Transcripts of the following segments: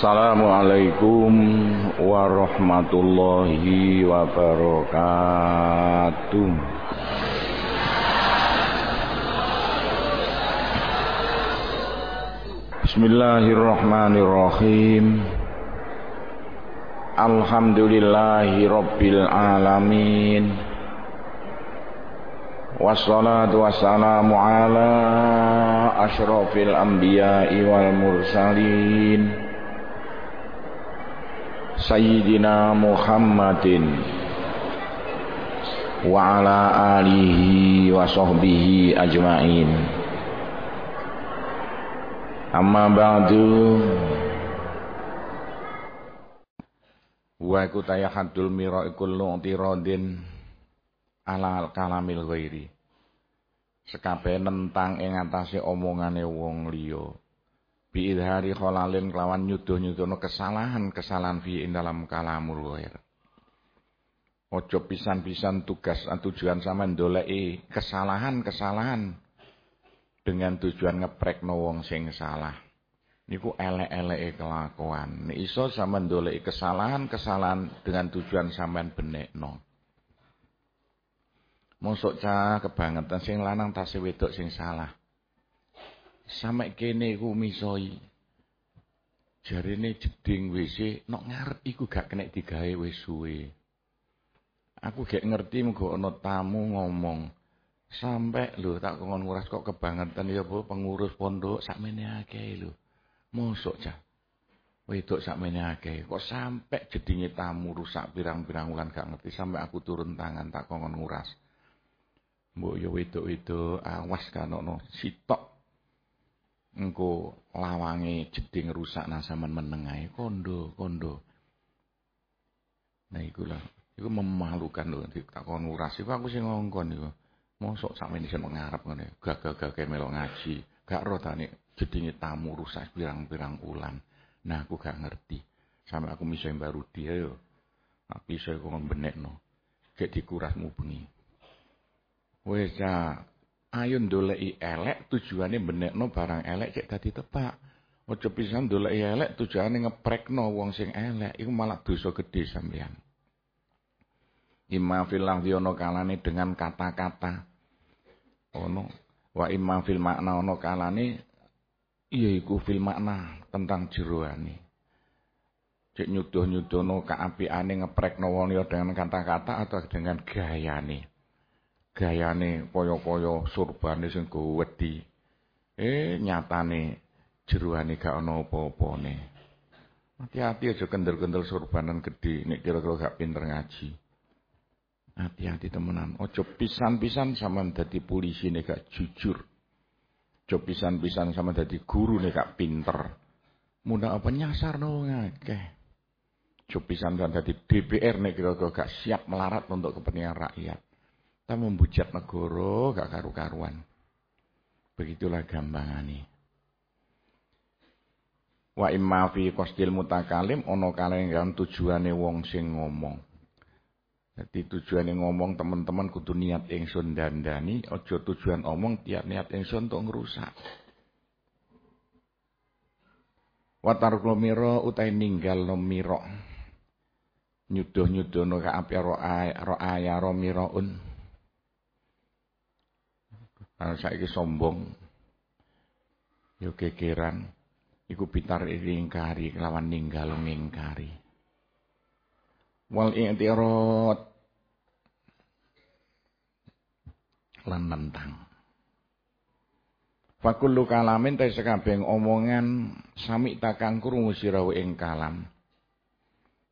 Assalamualaikum warahmatullahi wabarakatuh. Bismillahirrahmanirrahim. Alhamdulillahi rabbil alamin. Wassalatu wassalamu ala asyrafil anbiya'i wal mursalin. Wa ala alihi wa sahbihi ajmain. Amma ba'du. Wa iku tayahadul mira ikul nu'tiradin ala kalamil ghairi. Nentang ing atase omongane wong liya biidhari kholalin kelawan nyuduh-nyuduhno kesalahan-kesalahan fi dalam kalamul ghair. Ojo pisan-pisan tugas tujuan sama ndoleki kesalahan-kesalahan dengan tujuan ngeprekno wong sing salah. Niku elek-eleke kelakuan. Nek iso sama ndoleki kesalahan-kesalahan dengan tujuan sampean benekno. Mosok cah kebangetan sing lanang tasih wedok sing salah. Sampai kene iku misoi. Jarine jeding WC nok ngarep iku gak kena digawe wis suwe. Aku gak ngerti muga ana tamu ngomong. Sampai lho tak kongon nguras kok kebangetan ya apa pengurus pondok sakmene akeh lho. Mosok cah. Wedok sakmene akeh kok sampai jedinge tamu rusak pirang-pirang wulan gak ngerti sampai aku turun tangan tak kongon nguras. Mbok ya wedok-wedok awas kan ono sitok engko lawange jeding rusak nang sampean menengae kondo kondo. Nah iku lah. Iku memalukan lho ditakon nguras. Iku aku sing ngongkon iku. Mosok sakmene sing ngarep ngene. Gagah-gagah melo ngaji. Gak ro tane jedinge tamu rusak pirang-pirang ulan nah aku gak ngerti. Sampe aku miso baru dia yo aku iso kok benekno gek dikurasmu bengi. Wis ayo ndoleki elek tujuane benekno barang elek cek dadi tepak. Aja pisan ndoleki elek tujuane ngeprekno wong sing elek iku malah dosa gedhe sampeyan. Imma fil lafzi kalane dengan kata-kata. Ono wa imma fil makna ono kalane iya iku fil makna tentang jeroane. Cek nyuduh-nyudono kaapiane ngeprekno wong dengan kata-kata atau dengan gayane gayane kaya-kaya surbane sing wedi. Eh nyatane jeroane gak ana apa-apane. Hati-hati aja kendel-kendel surbanan gede nek kira-kira gak pinter ngaji. Hati-hati temenan. Ojo pisan-pisan sama dadi polisi nek gak jujur. Ojo pisan-pisan sama dadi guru nek gak pinter. Mudah apa nyasar no ngakeh. Ojo pisan-pisan dadi DPR nek kira-kira gak siap melarat untuk kepentingan rakyat. Kita membujat negara gak karu-karuan. Begitulah gampangane. Wa imma fi qasdil mutakalim ana kalenggan tujuane wong sing ngomong. Jadi tujuane ngomong teman-teman kudu niat ingsun dandani, aja tujuan omong tiap niat ingsun untuk ngerusak. Watar mira utai ninggal no mira. Nyuduh-nyudono ka api ro'a ro'a ya Kalau saiki sombong, yo kekeran, iku pitar ingkari kelawan ninggal ngingkari. Wal i'tirad lan nentang. Fakullu kalamin ta sekabeng omongan sami takang krungu sira ing kalam.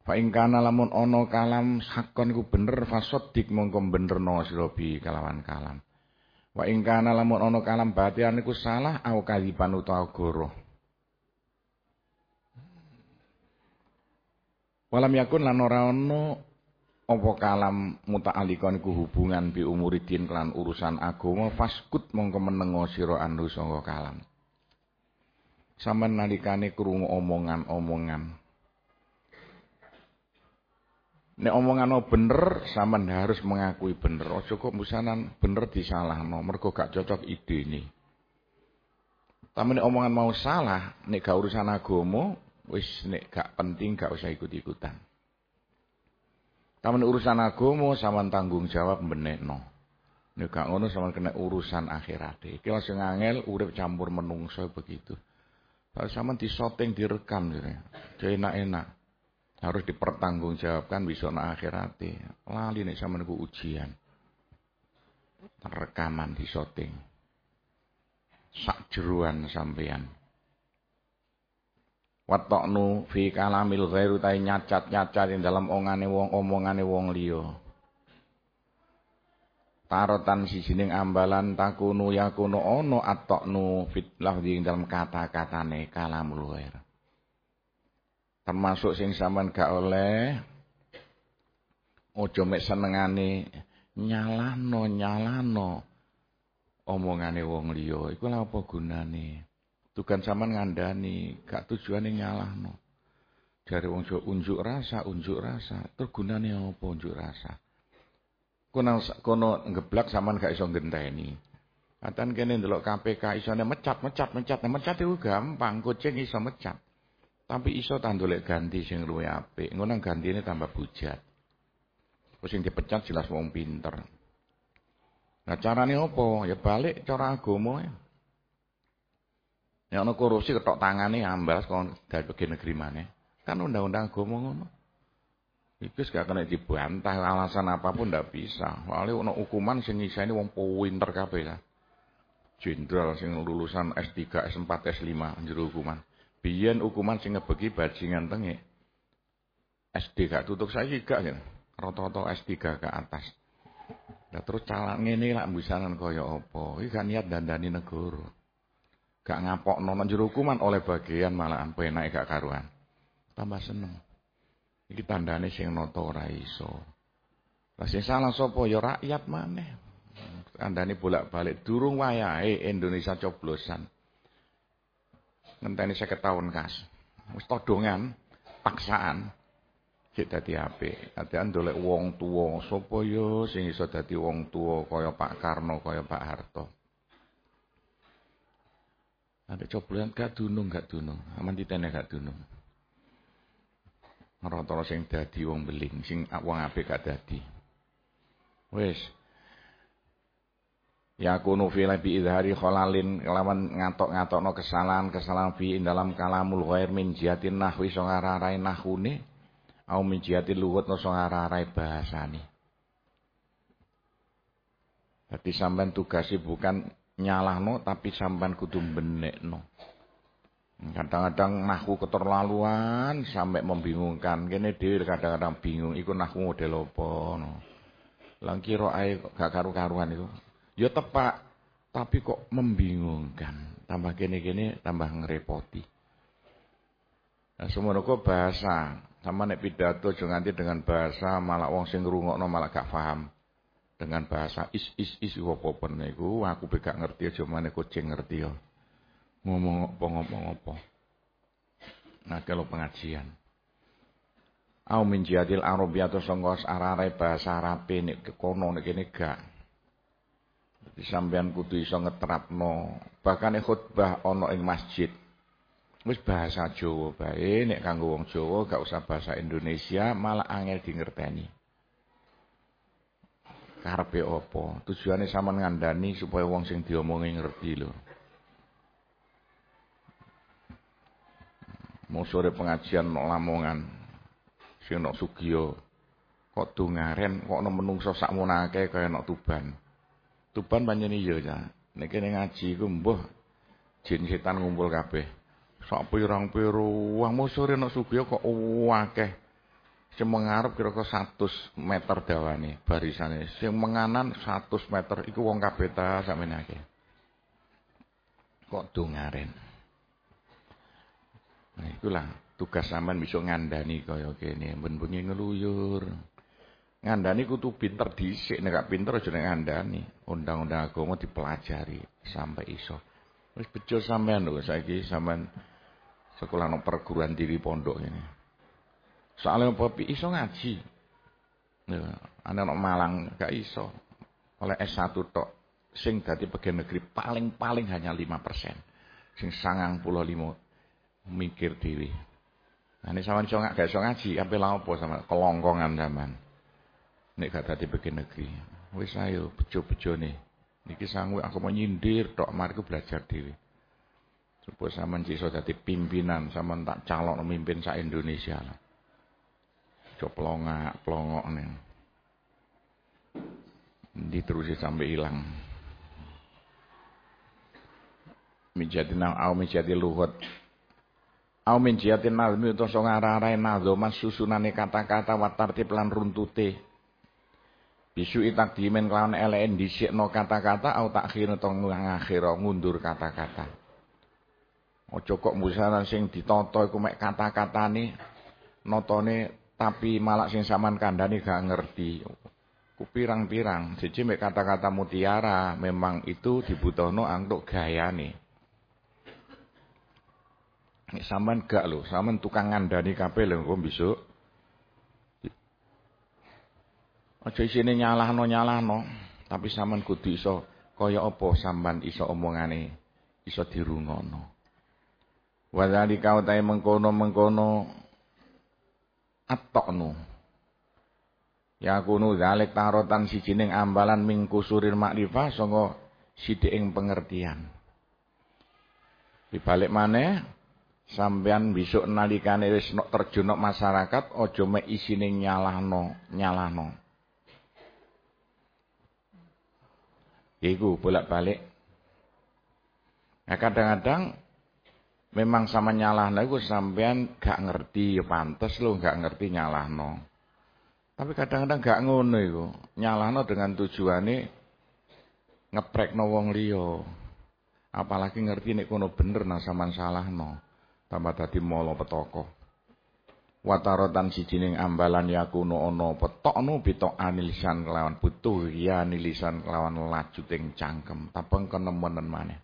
Fa ing kana lamun ana kalam hakon iku bener fasodik mongko benerno sira bi kalawan kalam. Wa ing kana lamun kalam batian niku salah au kaliban utawa goro. Walam yakun lan ora ana apa kalam muta'alliqan iku hubungan bi umuridin lan urusan agama faskut mongko menengo sira anu sanga kalam. Saman nalikane krungu omongan-omongan Nek omongan bener, sampean harus mengakui bener. Ojo kok musanan bener disalahno, mergo gak cocok ide ini. Tapi nek omongan mau salah, nek gak urusan agama, Wis nek gak penting gak usah ikut-ikutan. Taman urusan agama sampean tanggung jawab benekno. Nek gak ngono sampean kena urusan akhirat. Iki sing angel urip campur menungso begitu. Kalau sampean disoteng direkam jadi enak-enak. Harus dipertanggungjawabkan besok nak akhirat. Lali nek sampean ku ujian. Rekaman disoteng. Sak jeruan sampean. Watoknu fi kalamil ghairu tai nyacat-nyacat dalam ongane wong omongane wong liya. Tarotan sijining ambalan takunu yakunu ono atoknu fitlah di dalam kata-katane kalamul ghair. Termasuk sing sampean gak oleh ojo mek senengane nyalano nyalano omongane wong liya iku lha apa gunane? Tugan zaman ngandani, gak tujuane nyalahno. Jare wong unjuk rasa, unjuk rasa. Terus gunane apa unjuk rasa? Kono kono ngeblak sampean gak iso ngenteni. Atan kene ndelok KPK isone mecat, mecat, mecat. Nah, mecat itu gampang, kucing iso mecat. Tapi iso tandolek ganti sing luwe apik. Ngono gantine tambah bujat. Terus sing dipecat jelas wong pinter. Nah carane apa? Ya balik cara agama ya. Ya ana korupsi ketok tangane ambas kon dadi negeri maneh. Kan undang-undang agama ngono. Iku gak kena dibantah alasan apa pun ndak bisa. Soalnya ono hukuman sing ngiseni wong pinter kabeh lah. Jenderal sing lulusan S3, S4, S5 jero hukuman. Biyen hukuman sing ngebegi bajingan tenge. SD gak tutup saiki gak ya. Rata-rata S3 ke atas. Nah terus calak ngene lak mbisanan kaya apa? Iki gak niat dandani negara. Gak ngapok nono jero hukuman oleh bagian malahan penake gak karuan. Tambah seneng. Iki tandane sing nata ora iso. Lah sing salah sapa ya rakyat maneh. Tandane bolak-balik durung wayahe Indonesia coblosan. Ngenteni 50 tahun kas. Wis todongan, paksaan. Cek dadi apik. Atian dolek wong tuwa, sapa ya sing iso dadi wong tuwa kaya Pak Karno, kaya Pak Harto. Ada coblosan gak dunung gak dunung. Aman ditene gak dunung. Rata-rata sing dadi wong beling, sing wong apik gak dadi. Wis. Ya kunu fi bi idhari khalalin kelawan ngatok-ngatokno kesalahan-kesalahan fi dalam kalamul ghair min jihatin nahwi sing ararai nahune au min jihatil lughut no sing ararai bahasane. Dadi sampean tugasi bukan nyalahno tapi sampean kudu benekno. Kadang-kadang nahu keterlaluan sampai membingungkan. Kene dhewe kadang-kadang bingung iku nahu model apa no. Kira ae gak karu-karuan iku. Ya tepak tapi kok membingungkan. Tambah kene-kene tambah ngerepoti. Nah, kok bahasa. Sama nek pidato nganti dengan bahasa malah wong sing ngrungokno malah gak paham dengan bahasa is is is apa niku aku gak ngerti aja maneh kucing ngerti ya. Ngomong apa ngomong apa. Nah kalau pengajian. Au min jihadil atau sangka arare bahasa Arab nek kono nek kene gak. Sampean kudu iso ngetrapno. Bahkan khutbah ana ing masjid. Wis bahasa Jawa bae nek kanggo wong Jawa gak usah bahasa Indonesia malah angel di ngerteni karepe apa? Tujuane sampean ngandani supaya wong sing diomongi ngerti lho. Mau sore pengajian nok Lamongan. Sing nok Sugiyo. Kok dungaren kok ono menungso sakmonake kaya nok Tuban. Tuban pancen iya ya. Nek kene ngaji iku mbuh jin setan ngumpul kabeh. Sak pirang-piro wong mau sore nok Sugiyo kok akeh. Sing mengarep kira-kira 100 meter dawane barisane. Sing menganan 100 meter iku wong kabeh ta sampeyan akeh. Kok dongaren. Nah itulah tugas sampean bisa ngandani kaya kene, ben-bengi ngeluyur. Ngandani kudu pinter dhisik, nek gak pinter aja nek ngandani. Undang-undang agama dipelajari sampai iso. Wis bejo sampean lho saiki sampean sekolah no perguruan tinggi pondok ini. Soalnya apa iso ngaji. Ya, ana nok Malang gak iso. Oleh S1 tok sing dadi pegawai negeri paling-paling hanya 5%. Sing 95 mikir dhewe. Nah ini sama iso gak iso ngaji, apa lah apa sama kelongkongan zaman. Nek gak dadi bikin negeri. Wis ayo bejo-bejo nih. Niki sanggup aku mau nyindir tok mariku belajar dhewe. Supaya sampean iso dadi pimpinan, sampean tak calon memimpin sak Indonesia lah. Cok pelongak, pelongok nih. Diterusi sampai hilang. Mijatina au mijati luhut. Au min jiatin nazmi utawa so ngarah-arahe nazoman susunane kata-kata wa tartib lan runtute. Bisu itak dimen kelawan eleken dhisikno kata-kata au takhir utawa ngakhir ngundur kata-kata. Aja kok musaran sing ditata iku mek kata-katane notone tapi malah sing sampean kandhani gak ngerti. Ku pirang-pirang, siji mek kata-kata mutiara memang itu dibutuhno untuk gayane. Nek sampean gak lho, sampean tukang ngandani kabeh lho engko besok. Aja isine nyalahno-nyalahno, tapi sampean kudu iso kaya apa sampean iso omongane iso dirungono. Wa dzalika utahe mengkono-mengkono atoknu. Ya kunu zalik tarotan sijining ambalan ming kusurir makrifah sanga sithik pengertian. Dibalik maneh Sampean besok nalikane wis terjun masyarakat aja mek isine nyalahno, nyalahno. Iku bolak-balik. Nah kadang-kadang memang sama nyalahno iku sampean gak ngerti ya pantes gak ngerti nyalahno. Tapi kadang-kadang gak ngono iku. Nyalahno dengan tujuane ngeprekno wong liya. Apalagi ngerti nek kono bener nang sampean salahno tambah dadi mala petaka watarotan sijining ambalan yakuno ana petokno bitok anilisan kelawan butuh ya nilisan kelawan lajuting cangkem. Tapeng kenemenen maneh.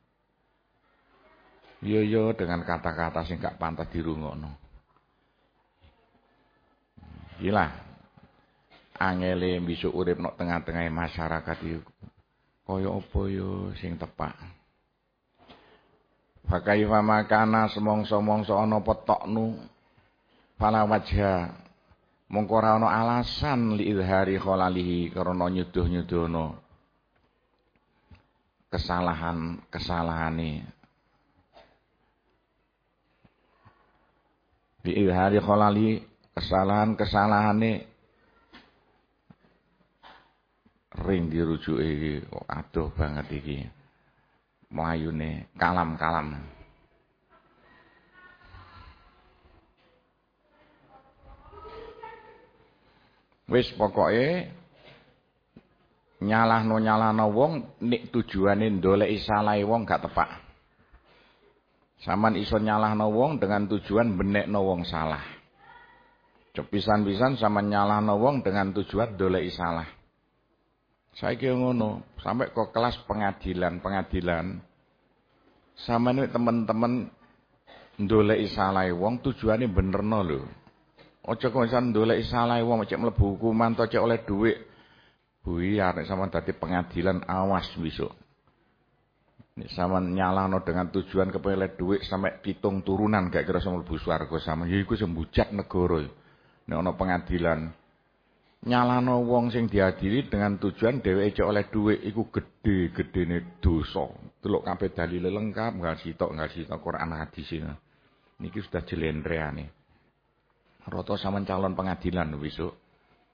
Yo yo dengan kata-kata sing gak pantas dirungokno. Gila angele bisa urip nok tengah-tengah masyarakat iki kaya apa yo sing tepak? Fakaifa makana semongso-mongso ana petoknu fala wajha mongko ora ana alasan li izhari khalalihi karena nyuduh-nyuduhno kesalahan kesalahane. Li izhari khalali kesalahan kesalahane. Ring dirujuke kok adoh banget iki. Mlayune kalam-kalam. Wis pokoke nyalahno-nyalahno wong nek tujuane ndoleki salahe wong gak tepak. Saman iso nyalahno wong dengan tujuan benekno wong salah. Cepisan-pisan sama nyalahno wong dengan tujuan ndoleki salah. Saiki ngono, sampai ke kelas pengadilan-pengadilan. Sama ini teman-teman ndoleki salah wong tujuane benerno lho. Aja kok isan ndoleki salah wong cek mlebu hukuman to cek oleh dhuwit. Buyar nek sampean dadi pengadilan awas besok. Nek sampean nyalano dengan tujuan kepele dhuwit sampai pitung turunan gak kira sama mlebu swarga sama ya iku sembujak negara. Nek ana pengadilan nyalano wong sing diadili dengan tujuan dheweke cek oleh dhuwit iku gedhe-gedhene dosa. Delok kabeh dalile lengkap, enggak sitok, enggak sitok Quran hadis ini. Niki sudah jelentreane. Rata sampean calon pengadilan besok.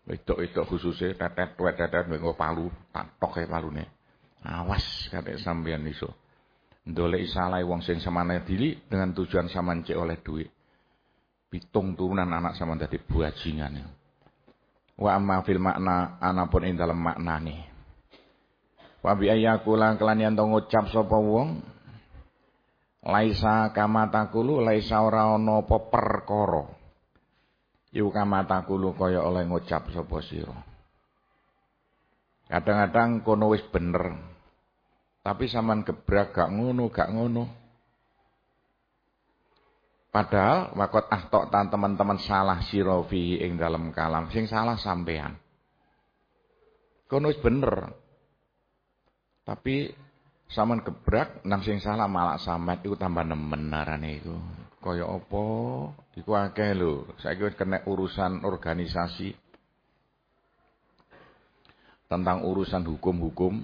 Wedok-wedok khususnya tetet tuwet tetet nggo palu, tak toke palune. Awas kate sampean iso. Ndoleki salah wong sing samane dili dengan tujuan sampean cek oleh dhuwit. Pitung turunan anak sama dadi buajingan. Wa amma fil makna anapun ing dalem maknane. Wa bi ayyakula kelan yen ngucap sapa wong laisa kama takulu laisa ora ana apa perkara. Kama takulu kaya oleh ngucap sapa sira. Kadang-kadang kono wis bener. Tapi sampean gebrak gak ngono, gak ngono. Padahal wakot ahtok tan teman-teman salah sirofi ing dalam kalam. Sing salah sampean. Kono bener. Tapi saman gebrak nang sing salah malah sampe iku tambah nemen narane iku. Kaya apa? Iku akeh lho. Saiki wis kena urusan organisasi. Tentang urusan hukum-hukum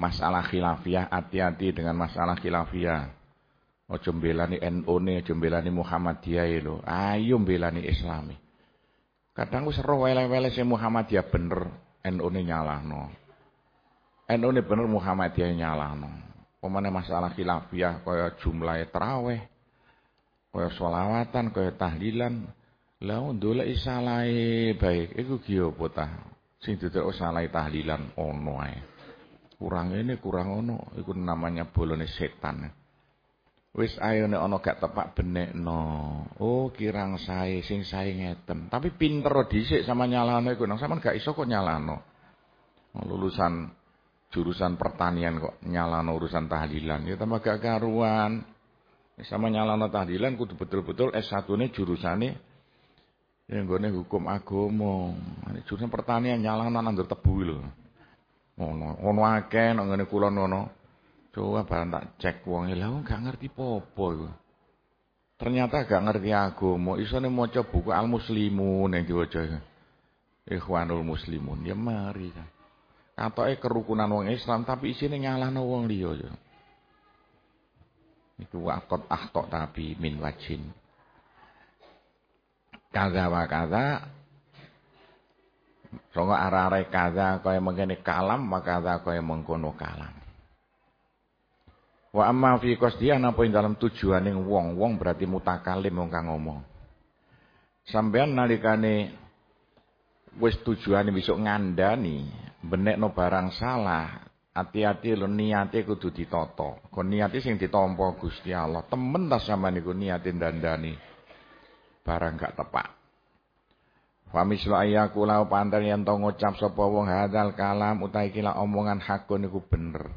masalah khilafiyah hati-hati dengan masalah khilafiyah ojo mbelani NU ne ojo mbelani Muhammadiyah lho. Ayo mbelani Islami. Kadang wis roh wele-wele sing Muhammadiyah bener NU ne nyalahno. NU ne bener Muhammadiyah nyalahno. Pemane masalah khilafiyah kaya jumlahe tarawih kaya sholawatan, kaya tahlilan. Lah ndolek salahe baik iku ki apa ta? Sing duduk salahe tahlilan ono ae. Kurang ini kurang ono, iku namanya bolone setan. Wis ayo nek ana gak tepak benekno. Oh, kirang sae sing sae ngeten. Tapi pinter dhisik sama nyalano iku nang sampean gak iso kok nyalano. Lulusan jurusan pertanian kok nyalano urusan tahlilan ya tambah gak karuan. Sama nyalana tahdilan kudu betul-betul S1 ini jurusane yang gue hukum agama. Jurusan pertanian nyalana nandur tebu lho. Ngono, ngono akeh nang ngene kulon ngono. Coba barang tak cek wong lha gak ngerti popo. Ternyata gak ngerti agama, isone maca buku Al Muslimun yang diwaca iku. Ikhwanul Muslimun, ya mari. Katoke kerukunan wong Islam tapi isine nyalahno wong liya ya. Itu wakot ahtok tapi min wajin. Kaza wa kaza. Songo arah-arah kaza kaya mengkini kalam, maka kaza kaya mengkono kalam. Wa amma fi qasdiya napa ing dalam tujuaning wong-wong berarti mutakalim wong kang ngomong. Sampean nalikane wis tujuane besok ngandani, benekno barang salah, Hati-hati lho niate kudu ditata. Kon niate sing ditampa Gusti Allah. Temen ta sampean niku niate dandani. Barang gak tepak. Famislu ayaku lau pantar yen to ngucap sapa wong hadal kalam utahe iki omongan hakun niku bener.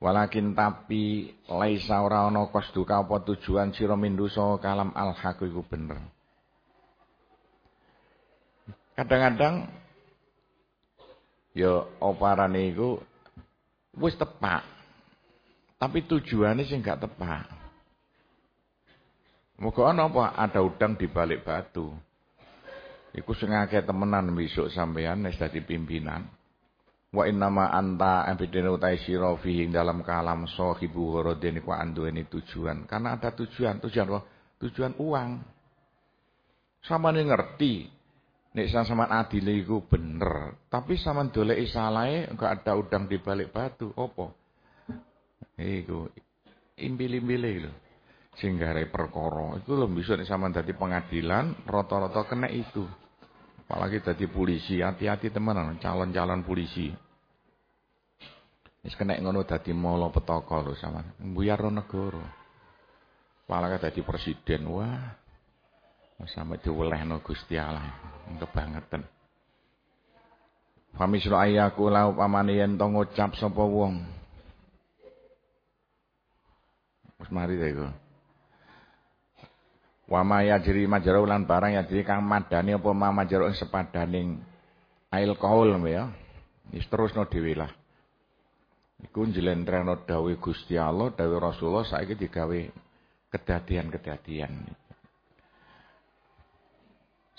Walakin tapi laisa ora ana kasduka apa tujuan sira mindusa kalam al haq iku bener. Kadang-kadang ya oparane iku wis tepak. Tapi tujuannya sih gak tepak. Moga ana apa ada udang di balik batu. Iku sing temenan besok sampean wis dadi pimpinan. Wa innama anta abidene utai sira fihi dalam kalam sahibu gharadin iku anduweni tujuan. Karena ada tujuan, tujuan apa? Tujuan uang. Sama ngerti Nek sampean adile iku bener, tapi sampean doleki salahe enggak ada udang di balik batu, opo? Iku imbil-imbile lho. Sing gare perkara iku lho bisa nek sampean dadi pengadilan rata-rata kena itu. Apalagi dadi polisi, hati-hati teman calon-calon polisi. Wis kena ngono dadi molo petaka lho sampean. Mbuyar negara. Apalagi dadi presiden, wah sampai diwelehno Gusti Allah. Kebangetan. Famisru ayaku lau pamane yen to ngucap sapa wong. Wis mari ta iku. Wa ma yajri majra lan barang yajri kang madani apa ma majra ing sepadaning ail kaul ya. Wis terusno dhewe lah. Iku njlentreno dawuh Gusti Allah, dawuh Rasulullah saiki digawe kedadian-kedadian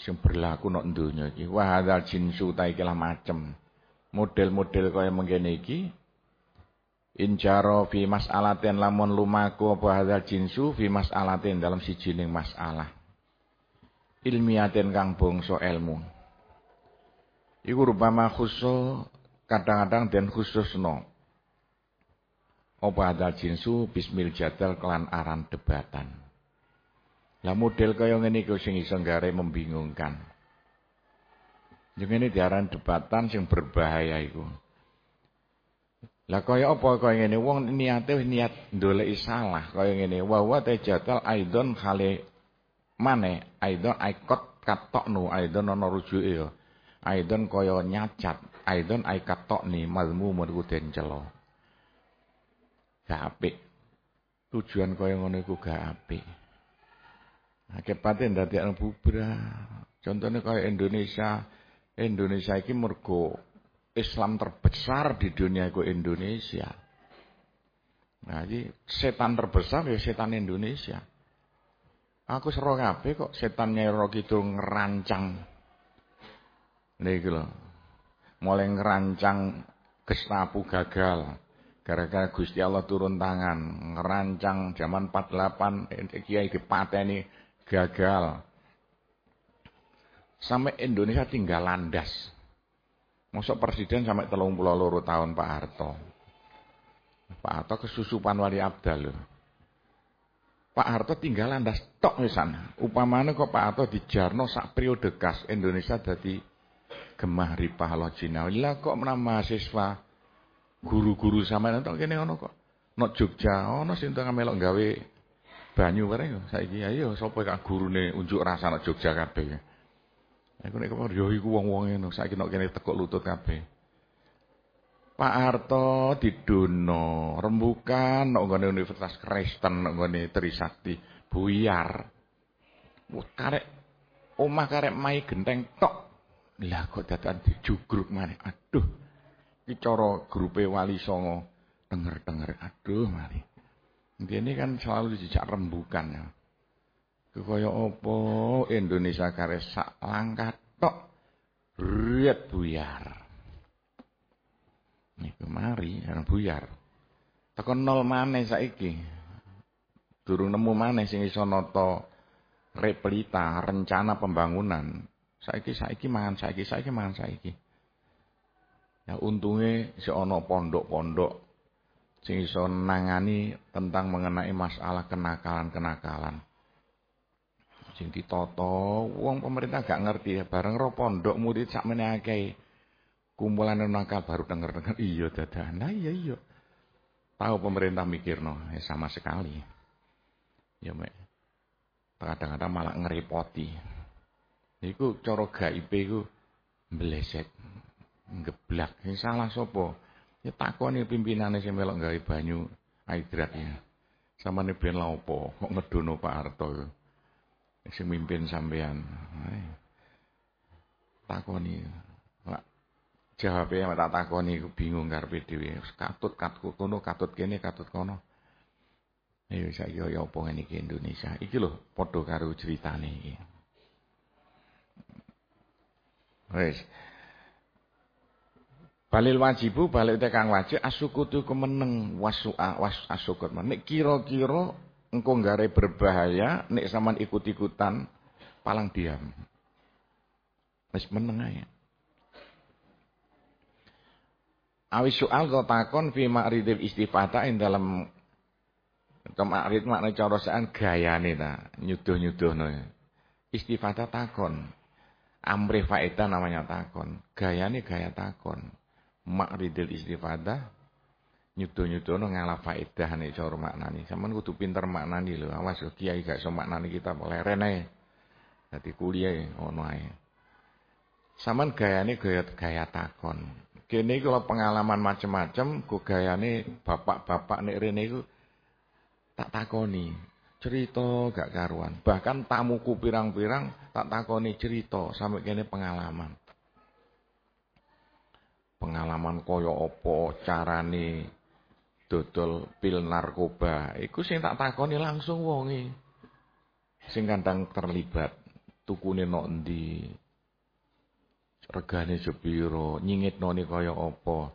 sing berlaku nok donya iki. Wa hadzal jinsu ta iki lah macem. Model-model kaya mengkene iki injaro fi mas'alatin lamun lumaku apa hadzal jinsu fi mas'alatin dalam sijining masalah. Ilmiatin kang bangsa ilmu. Iku rupama khusus kadang-kadang den khususno. Apa hadzal jinsu? Bismil jadal kelan aran debatan lah model kaya ngene iki sing iso gare membingungkan. Ini diaran debatan sing berbahaya iku. Lah kaya apa kaya ngene wong niate niat ndoleki salah kaya ngene wa wa tajatal aidon khale mane aidon aikot katoknu aidon ana rujuke ya. Aidon kaya nyacat, aidon ai katokni malmu den celo. Gak apik. Tujuan kaya ngono iku gak apik. Akipate ndadekno bubrah. Contohnya kayak Indonesia, Indonesia iki mergo Islam terbesar di dunia itu Indonesia. Nah, jadi setan terbesar ya setan Indonesia. Aku sero kabeh kok setan Nyai Kidul ngerancang. Niki lho. Mulai ngerancang Gestapu gagal. Gara-gara Gusti Allah turun tangan, ngerancang zaman 48 Kiai dipateni gagal. Sampai Indonesia tinggal landas. Masuk presiden sampai telung pulau loro tahun Pak Harto. Pak Harto kesusupan wali abdal loh. Pak Harto tinggal landas tok sana. Upamane kok Pak Harto dijarno sak periode gas Indonesia jadi gemah ripah lo Cina. Lah kok menambah mahasiswa guru-guru sampean tok kene ngono kok. Nok Jogja ono sing tengah melok gawe banyu bareng saiki ayo sapa kak gurune unjuk rasa nok Jogja kabeh. Aku nek kepar yo iku wong-wong ngono saiki nok kene tekuk lutut kabeh. Pak Harto didono rembukan nok nggone Universitas Kristen nok nggone Trisakti buyar. Wah karek omah karek mai genteng tok. Lah kok dadakan dijugruk maneh. Aduh, Iki cara grupe Wali Songo denger-denger aduh mari. Ini kan selalu dijak rembukan ya. Indonesia kare sak langkah tok riet buyar. Niku mari arep buyar. Tekan nol maneh saiki. Durung nemu maneh sing iso nata replita rencana pembangunan. Saiki saiki mangan saiki saiki mangan saiki. Ya untungnya si ono pondok-pondok sing iso nangani tentang mengenai masalah kenakalan-kenakalan. Sing ditoto, wong pemerintah gak ngerti ya bareng ro pondok murid sak meneh kumpulan nakal baru denger-denger iya dadah. Nah iya iya. Tahu pemerintah mikir no, ya sama sekali. Ya mek. Kadang-kadang malah ngerepoti. Iku cara gaib iku meleset geblak. Sing salah sapa? Ya takoni pimpinane sing melok gawe banyu aidrat ya. Samane ben lha opo kok ngedono Pak Harto. Sing mimpin sampean. Takoni. Lak jawabe tak takoni iku bingung karepe dhewe. Katut katut kono katut kene katut kono. Ayo saiki ya apa ngene iki Indonesia. Iki lho padha karo ceritane iki. Wes. Balil wajibu balik te kang wajib asukutu kemeneng wasu'a was asukut. Nek kira-kira engko nggare berbahaya nek sampean ikut-ikutan palang diam. Wis meneng ae. Awis soal kau takon fi ma'ridil istifata ing dalam ma'rid makna cara sean gayane ta, nyuduh-nyuduhno. Istifata takon. Amri faedah namanya takon. Gayane gaya takon makridil istifadah nyudo-nyudono ngalah nih cara maknani. Sampeyan kudu pinter maknani lho. Awas yo kiai gak iso maknani kita leren ae. Dadi kuliah ngono ae. Sampeyan gayane gaya gaya takon. Kene kalau pengalaman macem-macem, ku gayane bapak-bapak nek rene iku tak takoni. Cerita gak karuan. Bahkan tamuku pirang-pirang tak takoni cerita sampai kene pengalaman pengalaman kaya apa carane dodol pil narkoba. Iku sing tak takoni langsung wonge. Sing kadang terlibat tukune nok endi? Regane sepiro nyingitnone kaya apa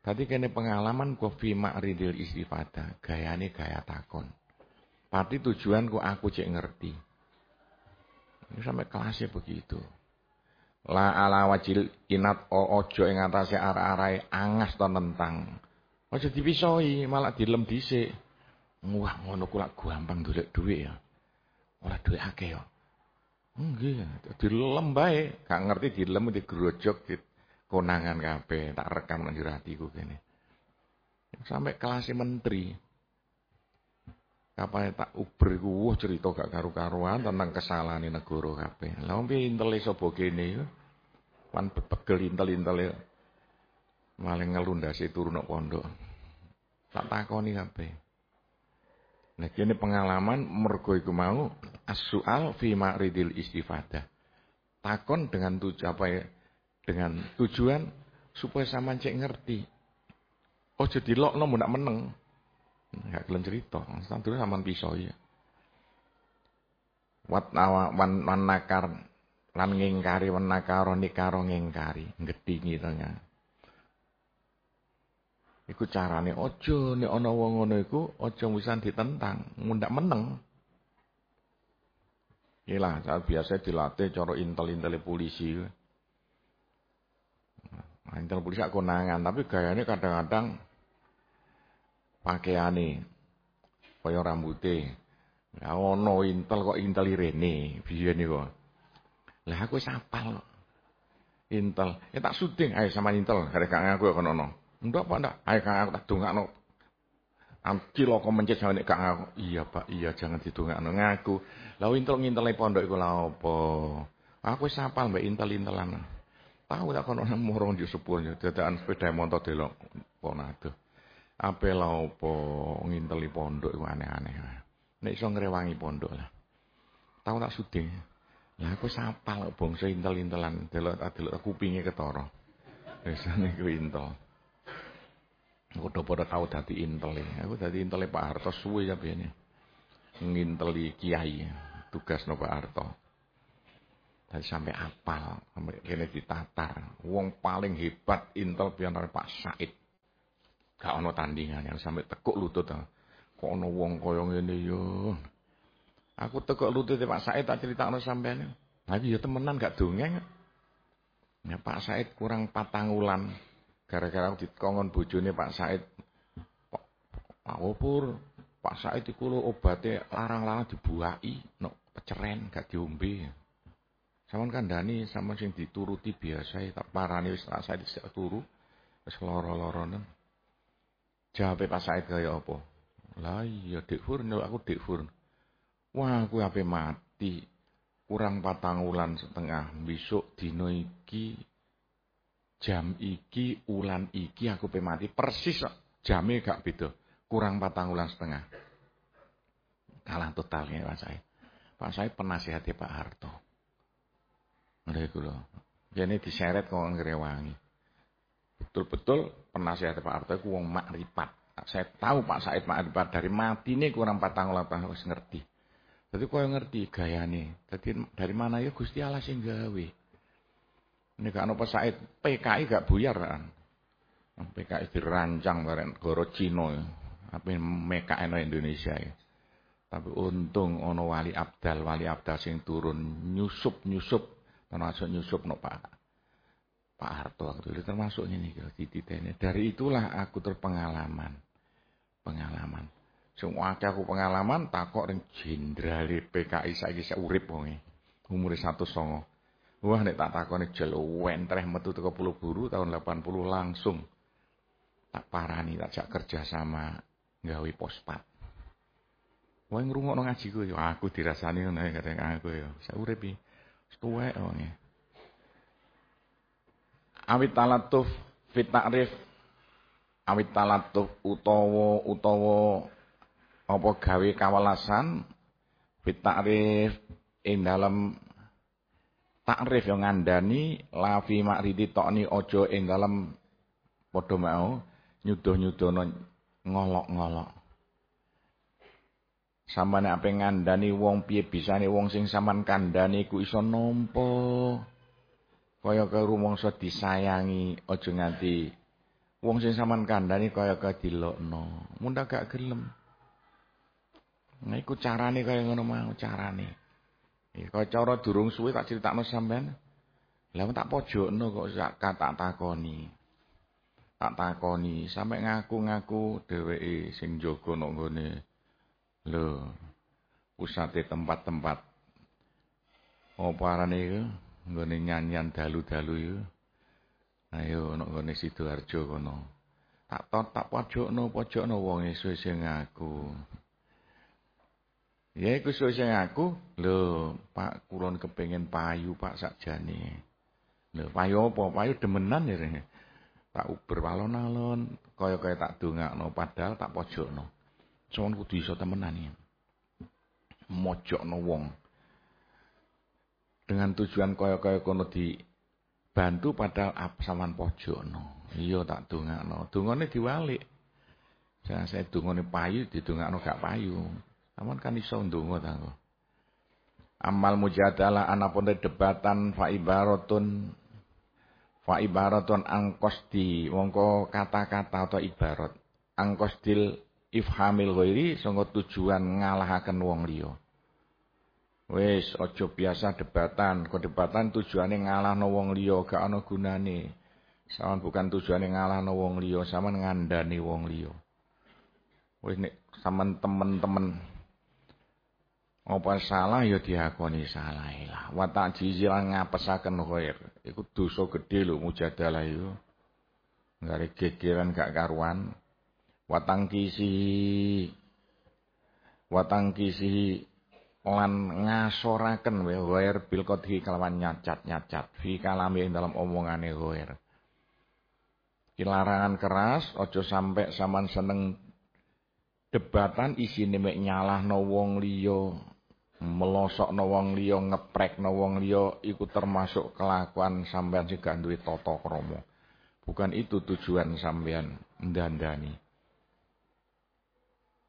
dadi kene pengalaman ku fi ma'ridil istifada gayane gaya takon. Pati tujuanku aku cek ngerti. Ini sampai kelasnya begitu La ala wajil inat ojo ing atase arah-arahe angas to nentang. Aja dipisoi, malah dilem dhisik. Wah, ngono ku lak gampang golek dhuwit ya. Ora dhuwit akeh ya. Nggih, dilem bae, gak ngerti dilem digrojok di konangan kabeh, tak rekam nang hatiku kene. Sampai kelas menteri. Kapan tak uber iku cerita gak karu-karuan tentang kesalahan negara kabeh. Lah piye intele sapa kene wan pegel intel-intel malah ngelundasi turun nang pondok. Tak takoni kabeh. Nah kene pengalaman mergo iku mau as-su'al fi ma'ridil istifadah. Takon dengan tujuan apa ya? Dengan tujuan supaya sama cek ngerti. Oh jadi lo mau nak meneng. Enggak gelem cerita. Sampeyan sampean pisau ya. Wat wan nakar lan ngingkari wan nakaro nikaro ngingkari gedhingi to ya. Iku carane aja nek ana wong ngono iku aja wisan ditentang, mundak meneng. Iyalah, saat biasa dilatih cara intel-intel polisi. Nah, intel polisi aku konangan, tapi gayanya kadang-kadang pakaiane kaya rambutnya Ya ono intel kok intel irene, biyen niku. Lah aku wis apal kok. Intel. Ya tak syuting ayo sama Intel, karek gak ngaku kok ono. Ndak Pak, ndak. Ayo kang aku tak dongakno. Anci loko mencet sama nek gak ngaku. Iya Pak, iya jangan didongakno ngaku. Lah Intel nginteli pondok iku lha opo? Aku wis apal mbek Intel-intelan. Tahu tak kono murung di sepur dadakan sepeda motor delok ponado. Ape lha opo nginteli pondok iku aneh-aneh. Nek iso ngrewangi pondok lah. Tahu tak syuting. Lah aku sapal bangsa intel-intelan delok delok kupinge ketara. Biasane ku intel. Padha-padha tau dadi intel. Aku dadi intel Pak Harto suwe ya bene. Nginteli kiai tugas no Pak Harto. Tadi sampai apal, sampai kene ditatar. Wong paling hebat intel pian Pak Said. Gak ono tandingannya sampai tekuk lutut. Kok ana wong kaya ngene yo. Aku tekok lutute Pak Said tak critakno sampean. Lah ya temenan gak dongeng. Ya Pak Said kurang patang wulan gara-gara aku dikongkon bojone Pak Said. Pak Opur, Pak Said iku lho obate larang-larang dibuaki, nek peceren gak diombe. Saman kandhani sama sing dituruti biasa tak parani wis tak Said turu wis lara-larane. Jawabe Pak Said kaya apa? Lah iya Dik aku Dik. Wah aku ape mati. Kurang patang ulan setengah. Besok dino iki jam iki ulan iki aku pe mati persis jame gak beda. Kurang patang ulan setengah. Kalah totalnya Pak saya. Pak saya penasihati Pak Harto. Ngene iku lho. Jane diseret kok ngrewangi. Betul-betul penasihat Pak Harto iku wong makrifat. Saya tahu Pak Said Ma'rifat dari mati ini kurang patang tahun harus ngerti. Jadi kau yang ngerti gayane. Jadi dari mana ya Gusti Allah sing gawe. Ini kan Pak Said PKI gak buyar kan. PKI dirancang bareng goro Cina ya. Tapi MKN Indonesia ya. Tapi untung ono wali abdal, wali abdal sing turun nyusup nyusup termasuk nyusup no Pak Pak Harto waktu itu termasuk ini tititene. Dari itulah aku terpengalaman pengalaman. Semua akeh aku pengalaman takok ring jenderal PKI saiki sak urip wonge. Umure 109. Wah nek tak takoni jel wentreh metu teko Pulau Buru tahun 80 langsung tak parani tak jak kerja sama gawe pospat. Wong ngrungokno ngaji ku yo aku dirasani ngono kadang aku yo. Sak urip iki tuwek wonge. Awit talatuf fit ta'rif. Awit talatuf utawa utawa apa gawe kawelasan bitakrif ing dalem takrif yang ngandani lafi makridi tokni ojo ing dalem padha mau nyuduh-nyudono ngolok-ngolok. Samane ape ngandani wong piye bisane? Wong sing sampean kandhani iku iso nampa kaya karo mangsa disayangi aja nganti Wong sing sampean kandhani kaya kadilokno, munda gak gelem. Nah iku carane kaya ngono mau carane. Ya kaya cara durung suwe tak critakno sampean. Lah tak pojokno kok sak tak takoni. Tak takoni sampe ngaku-ngaku dheweke sing jaga nok nggone. Lho, pusate tempat-tempat apa arane iku nggone nyanyian dalu-dalu iku. Ayo nek ngene Sidoarjo kono. Tak tot tak pojokno pojokno wong iso sing ngaku. Ya iku sing ngaku, lho Pak kulon kepengin payu Pak sakjane. Lho payu apa? Payu demenan ya. Tak uber alon-alon, kaya-kaya tak dongakno padahal tak pojokno. Cuman kudu iso temenan iki. Mojokno wong. Dengan tujuan kaya-kaya kono di bantu padahal sampean pojokno. Iya tak dongakno. Dongane diwalik. Jangan saya dongane payu didongakno gak payu. Sampeyan kan iso ndonga ta. Amal mujadalah anapun debatan fa ibaratun fa ibaratun angkos di mongko kata-kata atau ibarat angkos dil ifhamil ghairi sangga tujuan ngalahaken wong liya. Wis aja biasa debatan, kok debatan tujuane ngalahno wong liya gak ana gunane. Saman bukan tujuane ngalahno wong liya, saman ngandani wong liya. Wis nek sampean temen-temen apa salah ya diakoni salah lah. Wa ta'jizi lan ngapesaken khair. Iku dosa gedhe lho mujadalah iku. Ngare gegeran gak karuan. Wa tangkisi wa tangkisi lan ngasoraken wa ghair bil qadhi kelawan nyacat-nyacat fi kalami dalam omongane ghair. Kilarangan keras aja sampai saman seneng debatan isine mek nyalahno wong liya melosokno wong liya ngeprekno wong liya iku termasuk kelakuan sampean sing gak duwe tata krama. Bukan itu tujuan sampean ndandani.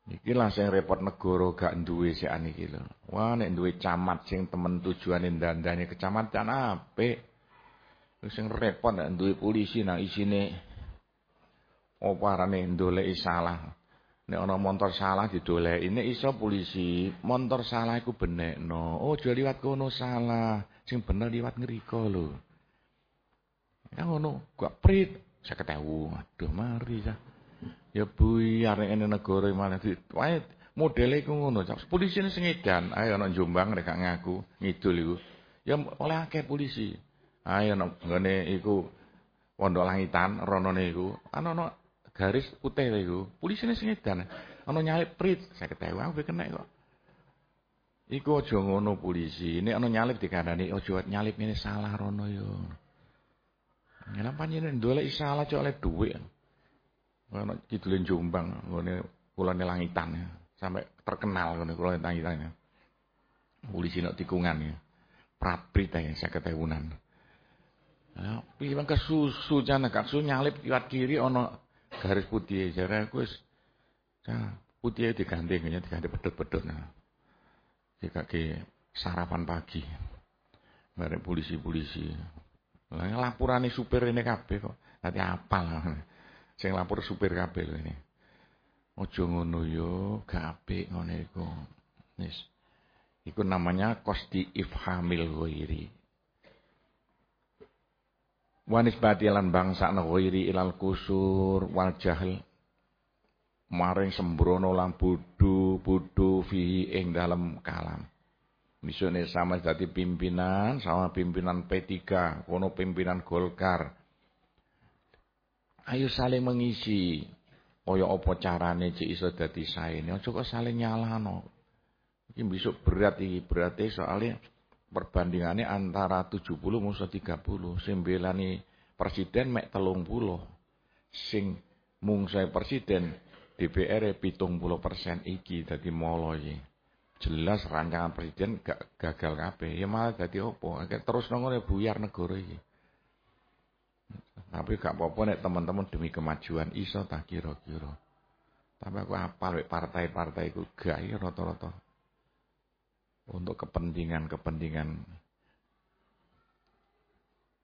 Iki lah sing repot negara gak duwe sekan iki lho. Wah nek duwe camat sing temen tujuane ndandani kecamatan apik. Sing repot nek duwe polisi nang isine apa arane ndoleki salah. Nek ana motor salah didoleki, nek iso polisi, motor salah iku benekno. Oh, aja liwat kono salah, sing bener liwat ngriko lho. Ya ngono, gak prit 50.000. Aduh, mari ya. Ya bui arek ene negara malah di wae modele iku ngono. Polisi sing edan, ayo ana Jombang nek ngaku ngidul iku. Ya oleh akeh polisi. Ayo nang ngene iku Pondok Langitan ronone iku. Ana garis putih iku. Polisine sing edan. Ana nyalip prit, 50.000 aku kena kok. Iku aja ngono polisi. Nek ana nyalip dikandani aja nyalip ngene salah rono yo. Ngene panjenengan ndolek salah cok oleh dhuwit. Ono kidulin Jombang ngene kulone langitan. Sampai terkenal ngene kulone langitan. Polisi nek tikungan ya. Praprit ya 50.000-an. Ya, pilih ke susu jana kaksu nyalip kiwat kiri ono garis putih jare aku wis putih diganti kayaknya diganti pedot-pedot nah. Dikake sarapan pagi. Bareng polisi-polisi. Lah lapurane supir ini kabeh kok. Nanti apal. Sing lapor supir kabeh lho ini. Aja ngono yo, gak ngono iku. Iku namanya kosti ifhamil ghairi. Wanis batilan bangsa ghairi ilal kusur wal jahl maring sembrono lan budu budu fi ing dalam kalam. Misune sama dadi pimpinan sama pimpinan P3, kono pimpinan Golkar. Ayo saling mengisi. Kaya apa carane cek iso dadi saene. Aja kok saling nyalahno. Iki besok berat iki, berarti soalnya perbandingannya antara 70 musuh 30 sing belani presiden mek 30 sing mung saya presiden DPR 70 persen iki dadi molo iki jelas rancangan presiden gak gagal kabeh ya malah dadi opo terus nongol buyar negara iki tapi gak apa-apa nek teman-teman demi kemajuan iso tak kira-kira. Tapi aku apal partai-partai iku gak ya rata-rata. Untuk kepentingan-kepentingan.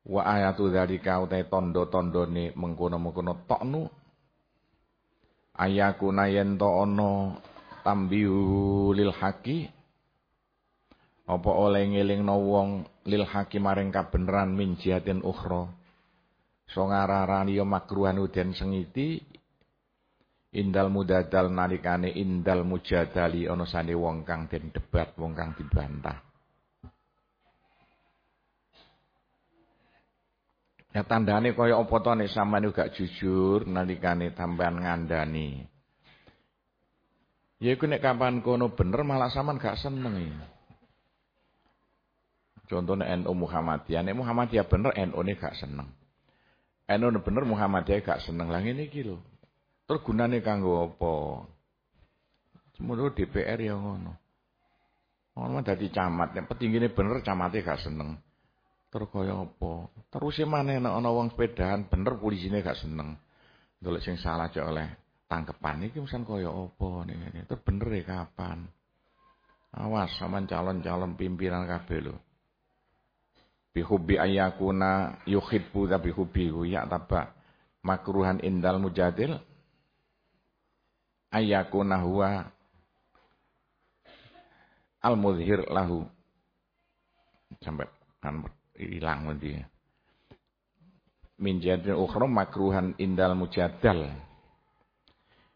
Wa ayatu dzalika utai tondo-tondone mengkono-mengkono toknu. Ayakuna yen to ana tambihu lil haqi. Apa oleh ngelingno wong lil haqi maring kabeneran min jihatin ukhra so ngararani makruhan uden sengiti Indal mudadal nalikane indal mujadali ana sane wong kang den debat, wong kang dibantah. Ya tandane kaya apa to nek sampean gak jujur nalikane tambahan ngandani. Ya iku nek kapan kono bener malah sampean gak seneng ya. Contohnya NU Muhammadiyah, nek Muhammadiyah bener NU ne gak seneng. NU bener Muhammadiyah gak seneng. Lah ngene iki lho. Terus gunane kanggo apa? Semono DPR ya ngono. Ono dadi camat, nek petinggine bener camate gak seneng. Terus kaya apa? Terus e maneh nek ana wong sepedahan bener polisine gak seneng. Dolek sing salah cok oleh tangkepan iki misan kaya apa nih. Terus bener e kapan? Awas sama calon-calon pimpinan kabeh lho. Bihubbi ayakuna yuhibbu tapi hubbi ya taba makruhan indal mujadil. Ayakuna huwa al mudhir lahu. Sampai kan hilang nanti. Min jadil ukhra makruhan indal mujadal.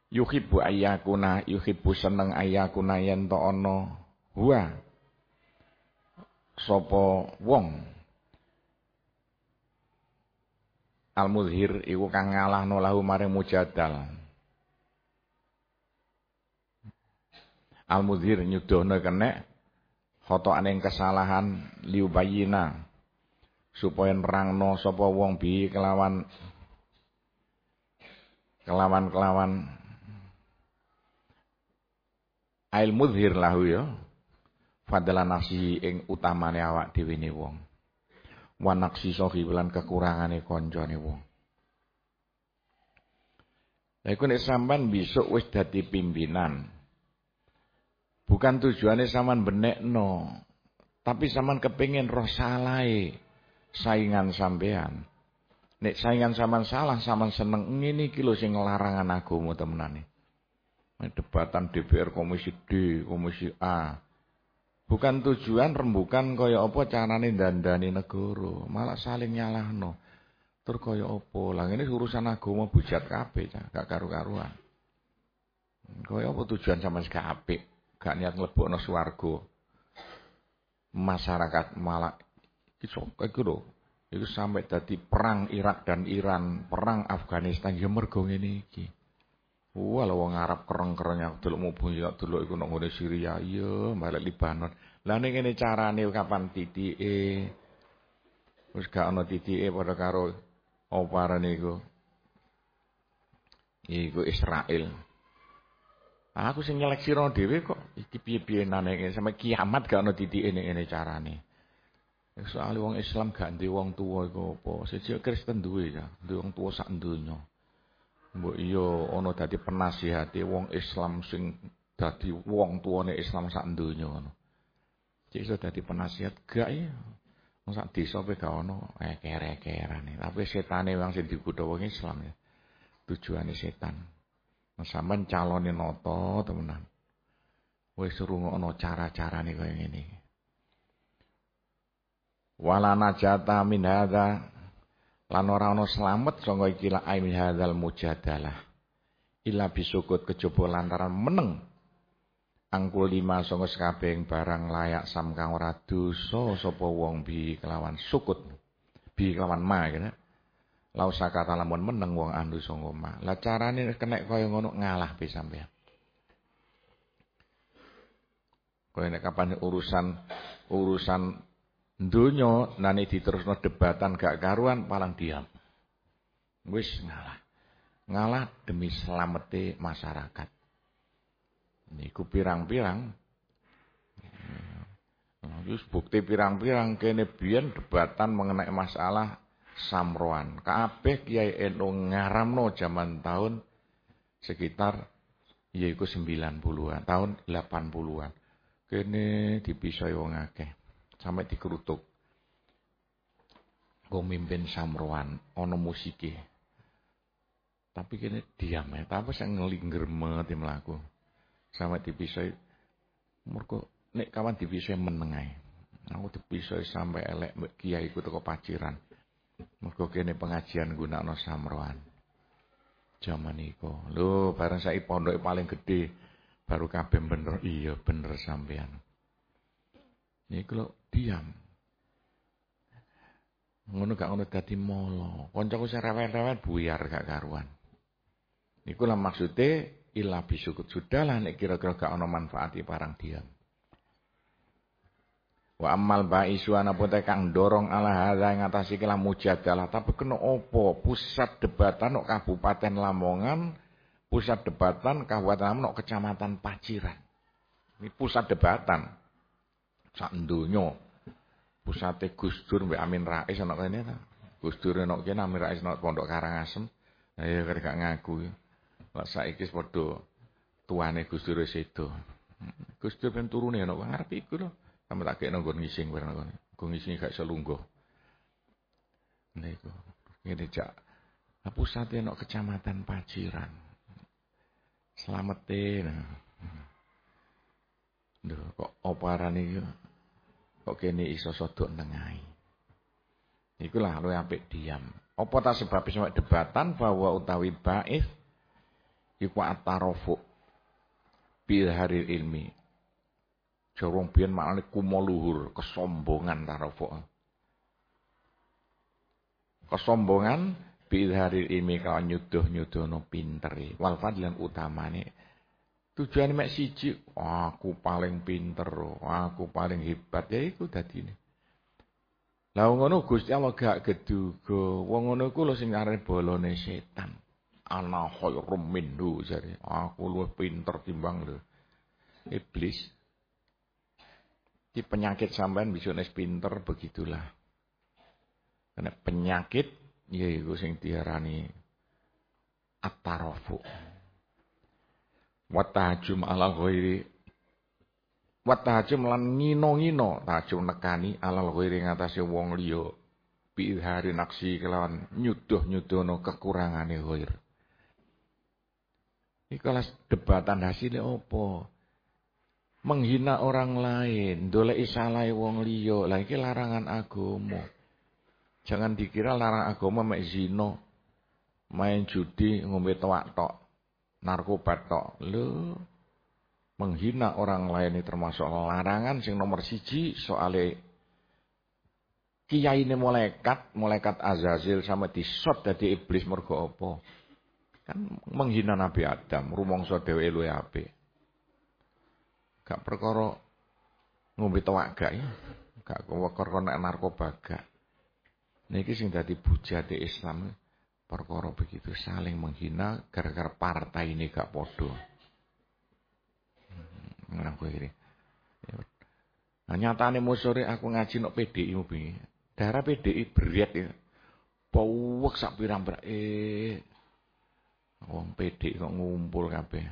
Yuhibbu ayakuna yuhibbu seneng ayakuna yen to ana huwa. Sapa wong al mudhir iku kang ngalahno lahu maring mujadal al mudhir nyudono kenek khotokane kesalahan liubayina supaya nerangno sapa wong bi kelawan kelawan kelawan Ail mudhir lahu ya. Fadala nafsi ing utamane awak dhewe wong. Wa naqsi sahiban kekurangane kancane wong. Lah iku nek sampean besok wis dadi pimpinan. Bukan tujuannya sampean benekno, tapi sampean kepingin roh salahe saingan sampean. Nek saingan sampean salah, sampean seneng ngene iki lho sing larangan agama temenane. Debatan DPR Komisi D, Komisi A. Bukan tujuan rembukan kaya apa carane dandani negara, malah saling nyalahno. Tur kaya apa? Lah ini urusan agama bujat kabeh, gak karu-karuan. Kaya apa tujuan sama gak apik, gak niat mlebokno swarga. Masyarakat malah iso iku lho. Iku sampai dadi perang Irak dan Iran, perang Afghanistan ya mergo ngene iki. Walau wong Arab kereng-kereng yang delok mobil ya delok iku nang ngene Syria, iya balik Libanon. Lah ning ngene carane kapan titike? Wis gak ana titike padha karo oparane iku. Iku Israel. Aku sing nyeleksino dhewe kok iki piye-piyenane sampe kiamat gak ana titike ning ngene carane. Soale wong Islam gak duwe wong tuwa iku apa? Sejak Kristen duwe ya, duwe wong tuwa sak donya. Mbok iya ana dadi penasihati wong Islam sing dadi wong tuane Islam sak donya ngono. Cek iso dadi penasihat gak ya. Wong sak desa pe gak ono eker-ekerane. Tapi setane wong sing dikudu wong Islam ya. Tujuane setan. Nah, sampean calone noto temenan. Wis rungokno cara-carane kaya ngene. Wala najata min hadza lan ora ana slamet sanga iki la ain hadzal mujadalah. Ila bisukut kejaba lantaran meneng. Angkul lima sanga sakabehing barang layak sam kang ora dosa sapa wong bi kelawan sukut. Bi kelawan ma gitu lau sakata lamun meneng wong andu sanga ma. La carane kenek kaya ngono ngalah be sampean kaya nek kapan urusan urusan Donya nani diterusno debatan gak karuan palang diam. Wis ngalah. Ngalah demi selamete masyarakat. Niku pirang-pirang. Terus bukti pirang-pirang kene biyen debatan mengenai masalah samroan. Kabeh Kiai NU ngaramno zaman tahun sekitar yaiku 90-an, tahun 80-an. Kene akeh sampai dikerutuk. Gue mimpin samroan, ono musike. Tapi kini diam ya, tapi saya ngelingger mati melaku. Sampai dipisah, mereka nek kawan dipisah menengai. Aku dipisah sampai elek kiai ku teko paciran. Mergo kene pengajian gunakno samroan. Zaman iku. Lho, bareng saya pondok paling gede baru kabeh bener iya bener sampean. Niku lho diam. Ngono gak ngono dadi molo. Kancaku sing rewel-rewel buyar gak karuan. Niku lah maksude ila bisukut sudah lah nek kira-kira gak ono manfaati parang diam. Wa amal ba'isu ana pote kang dorong ala hadza ngatasi kala mujadalah tapi kena opo pusat debatan nok Kabupaten Lamongan pusat debatan Kabupaten Lamongan nok Kecamatan Paciran. Ini pusat debatan sak donya pusate Gus Dur mbek Amin Rais ana kene ta. Gus Dur ana kene Amin Rais ana Pondok Karangasem. Lah ya gak ngaku. Lah saiki padha tuane Gus Dur wis itu. Gus Dur ben turune ana ngarep iku lho. Sampe tak kekno nggon ngising bareng ngono. Nggon ngising gak iso lungguh. Niku. Ngene cak. Pusate ana kecamatan Paciran. Slamete nah. Duh, kok oparan iki kok kene iso sodok nengai. Iku lah luwih apik diam. Apa ta sebab sampe debatan bahwa utawi baif iku atarofu bil hari ilmi. Jorong biyen maknane kumo luhur, kesombongan tarofu. Kesombongan bil hari ilmi kalau nyuduh-nyudono pinteri. Wal fadlan utamane Tujuan mek siji, aku paling pinter, aku paling hebat, ya iku dadine. Lah ngono Gusti Allah gak geduga. Wong ngono iku lho sing bolone setan. Ana khairum minhu jare. Aku luwih pinter timbang lho. Iblis. Di penyakit sampean bisa nes pinter begitulah. Karena penyakit ya iku sing diarani at-tarafu wa tahajum ala ghairi wa tahajum lan ngino-ngino tahajum nekani ala ghairi ngatasé wong liya hari naksi kelawan nyuduh-nyudono kekurangane ghair Iki kelas debatan hasilnya opo? Menghina orang lain, dolek salah wong liya. Lah iki larangan agama. Jangan dikira larang agama mek zina, main judi, ngombe toak tok narkoba tok. Lho, menghina orang lain ini termasuk larangan sing nomor siji soale kiai ini malaikat, malaikat Azazil sama disot dari iblis mergo apa? Kan menghina Nabi Adam, rumangsa dhewe luwe apik. Gak perkara ngombe tawak gak ya. Gak perkara narkoba gak. Niki sing dadi bujate Islam. Perkara begitu saling menghina gara-gara partai ini gak podo. Ngarang gue. Ya, nah, nyatane sore aku ngaji nok PDI mu bingi. Daerah PDI berat ya. Pawek sak pirang eh wong PDI kok ngumpul kabeh.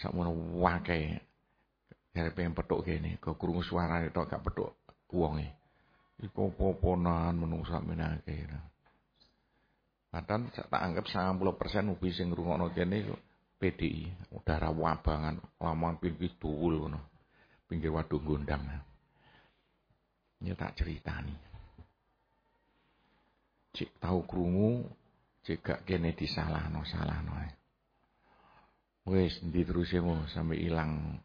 Sakmono wakai. Dari pengen petuk gini, kok kurung suara itu gak petuk uangnya. Iku poponan menungsa menake. Padahal tak anggap 90% ubi sing ngrungokno kene PDI, udara wabangan, lamongan pinggir tuwul ngono. Pinggir waduk gondang. Ya tak ceritani. Cik tahu krungu, cik gak kene disalahno, salahno. Wis ndi terus sampai ilang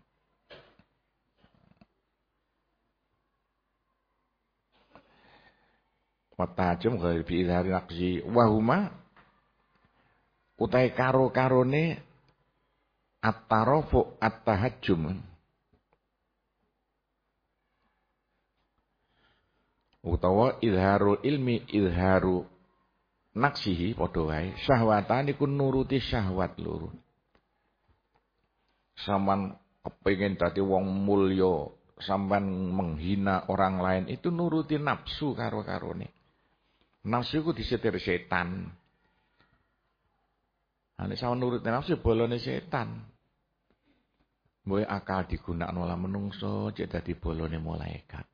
Watajum ghairi bi izhari naqsi wahuma utai karo-karone at-tarafu utawa izharul ilmi izharu naksihi padha wae. Syahwatan iku nuruti syahwat loro sampean kepengin dadi wong mulya sampean menghina orang lain itu nuruti nafsu karo-karone Nafsu ku disetir setan. Ane sama nurut nafsu bolone setan. Mbok akal digunakno lah menungso cek dadi bolone malaikat.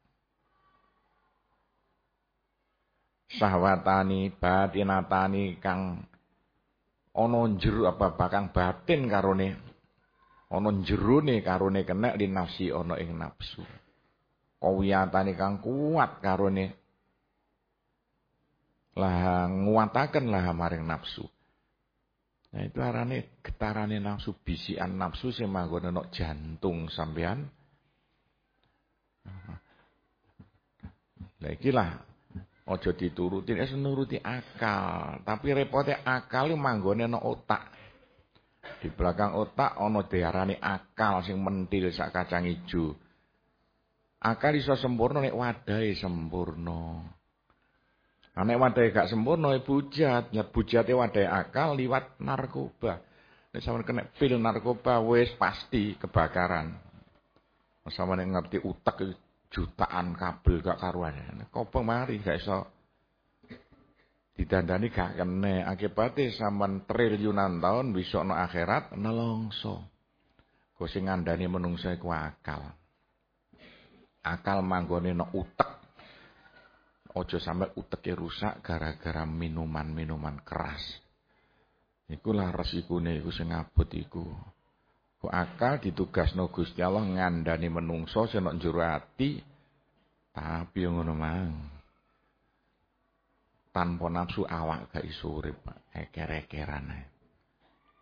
Sahwatani batinatani kang ana jero apa bakang batin karone ana jerone karone kena di nafsi ana ing nafsu. Kawiyatane kang kuat karone lah nguataken lah maring nafsu. Nah itu arane getarane nafsu bisian nafsu sing manggon ana jantung sampean. Lah iki lah aja dituruti es nuruti akal, tapi repote akal manggone ana otak. Di belakang otak ana diarani akal sing mentil sak kacang ijo. Akal iso sempurna nek wadahe sempurna. Nek wadai gak sempurna ya bujat, ya bujate wadai akal liwat narkoba. Nek sampeyan kena pil narkoba wis pasti kebakaran. Sama nek ngerti utak jutaan kabel gak karuan. Kopong mari gak iso didandani gak kene akibatnya sampean triliunan tahun bisa no akhirat nelongso. Kok sing ngandani menungso iku akal. Akal manggone nek utek. Aja sampe uteke rusak gara-gara minuman-minuman keras. Iku lah resikune iku sing abot iku. Kok akal ditugasno Gusti Allah ngandani menungso nek njero ati tapi ngono mang. Tanpa nafsu awak gak iso urip, eker-ekeran ae.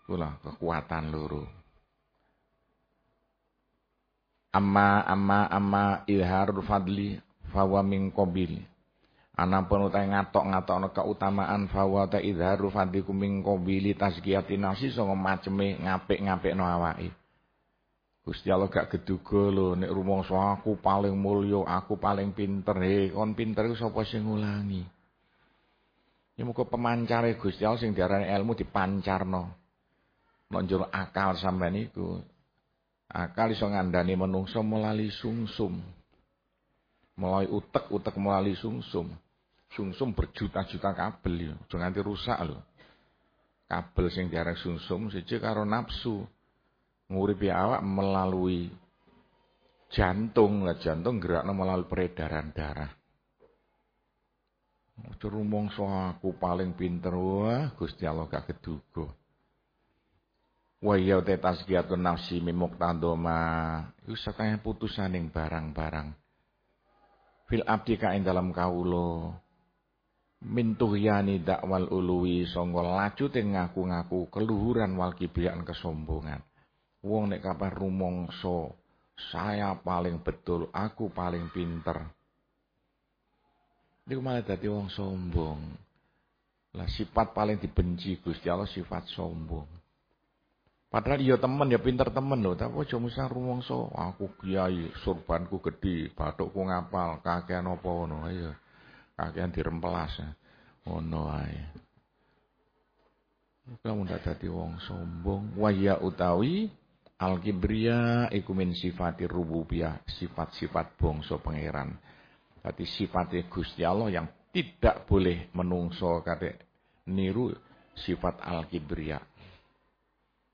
Kekuatan loro. Amma amma amma ilharul fadli fawa min. Anapun utai ngatok-ngatokno keutamaan fawa ta idharu fadlikum min qabili tazkiyati nafsi sanga maceme ngapik-ngapikno awake. Gusti Allah gak geduga lho nek rumangsa aku paling mulya, aku paling pinter. He, kon pinter iku sapa sing ngulangi? Ya muga pemancare Gusti Allah sing diarani ilmu dipancarno. Nek njur akal sampean iku Akal iso ngandani menungso melalui sungsum. Melalui utek-utek melalui sungsum. Sungsum berjuta-juta kabel ya, aja nganti rusak lho. Kabel sing diarek sungsum siji karo nafsu. Nguripi awak melalui jantung, lah jantung gerakno melalui peredaran darah. Rumangsa aku paling pinter wah Gusti Allah gak keduga. Wa ya tasqiyatun nafsi mimuqtadoma. Iku sakaya putusaning barang-barang. Fil abdi ka ing dalam kawula. Min tuhyani dakwal uluwi sangga lajute ngaku-ngaku keluhuran wal kibriyan kesombongan. Wong nek kapan rumangsa saya paling betul, aku paling pinter. Niku malah dadi wong sombong. Lah sifat paling dibenci Gusti Allah sifat sombong. Padahal iya temen ya pinter temen loh, tapi aja musah rumangsa aku kiai, surbanku gede, bathukku ngapal, kakean apa ngono ayo. Kakean dirempelas. Ngono ae. Kamu ndak dadi wong sombong, waya utawi al kibria iku min sifati rububiyah, sifat-sifat bangsa pangeran. Dadi sifatnya Gusti Allah yang tidak boleh menungso kate niru sifat al kibria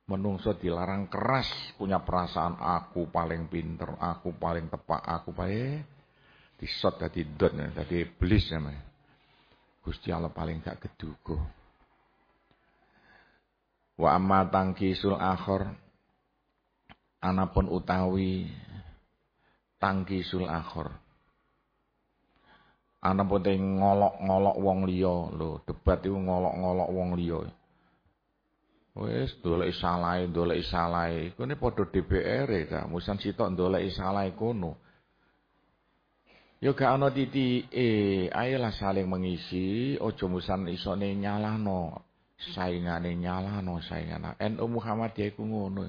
Menungso dilarang keras punya perasaan aku paling pinter, aku paling tepat, aku paling disot dadi dot dadi iblis namanya. Gusti Allah paling gak keduga. Wa amma tangkisul akhir anapun utawi tangkisul akhir. Anapun ngolok-ngolok wong liya lho, debat iku ngolok-ngolok wong liya. Wis doleki salahe, doleki salahe. Kene padha DPR e ta, musan sitok doleki salahe kono. Ya gak ana titike, ayolah saling mengisi, aja musan isone nyalahno saingane nyalahno saingane. NU Muhammadiyah iku ngono.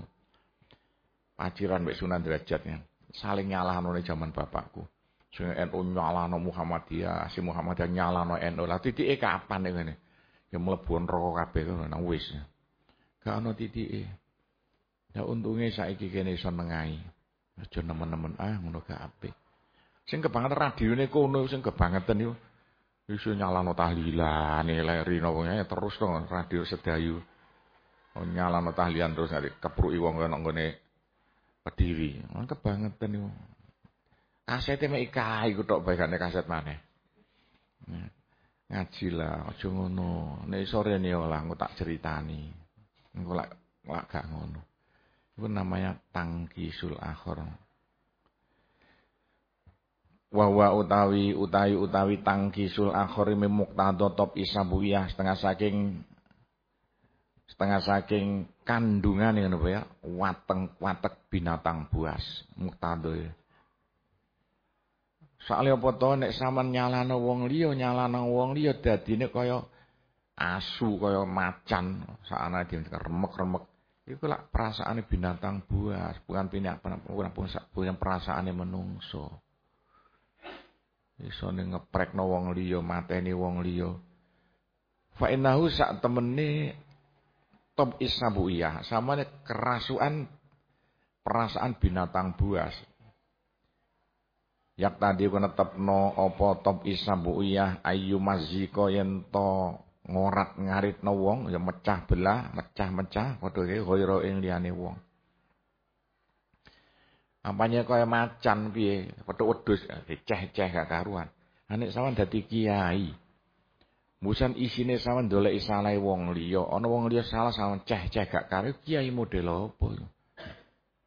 Paciran mek Sunan Derajatnya. Saling nyalahno ning zaman bapakku. Sing NU nyalahno Muhammadiyah, si Muhammadiyah nyalahno NU. Lah titike kapan ngene? Ya mlebu neraka kabeh ngono nang wis. Gak ana titike. Ya untunge saiki kene iso nengahi. Aja nemen-nemen ah ngono gak apik. Sing kebangetan radione kono sing kebangetan yo iso nyalano tahlilan leri napa terus to radio sedayu. Oh, nyalano tahlilan terus nek kepruki wong kena nggone Kediri. Mang kebangetan yo. Kasete mek ikae iku tok bae kaset maneh. Ngaji lah, aja ngono. Sore ni lah engko tak ceritani. Engko lak lak gak ngono. Itu namanya tangkisul akhir. Wawa utawi utawi utawi tangkisul akhir muktado top isabuyah setengah saking setengah saking kandungan ngono ya? Wateng watek binatang buas. Muktado ya. Soalnya apa to nek sampean nyalano wong liya nyalano wong liya dadine kaya asu kaya macan. Sakana remek-remek. Iku lak perasaane binatang buas. Bukan pinak bukan perasaane menungso iso ngeprekno wong liya mateni wong liya. Fa innahu sak temene top isabuiyah samane kerasuan perasaan binatang buas. Yak tadi ku netepno apa top isabuiyah ayu maziko yen to ngorat ngaritno wong ya mecah belah, mecah-mecah padha kaya ing liyane wong. Ampanye kaya macan piye, petuk wedhus diceh-ceh gak karuan. Anek sawan dadi kiai. Musan isine sawan doleki salah wong liya, ana wong liya salah sawan ceh-ceh gak karu kiai model apa?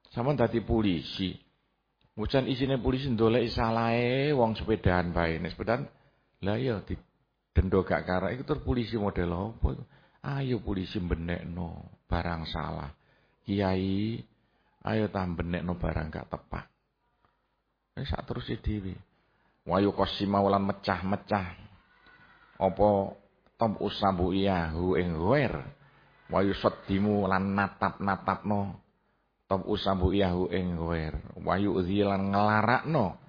Saman dadi polisi. Musan isine polisi ndoleki salahe wong sepedahan bae. Nek sepedahan lah iya di dendo gak karo iku tur polisi model apa? Ayo polisi benekno barang salah. Kiai ayo ta benekno barang gak tepat. Wis sak terus dhewe. Wayu kosima wulan mecah-mecah. Apa tom usabu iyahu ing wer. Wayu sedimu lan natap-natapno top usabu yahu ing goer wayu zilan nglarakno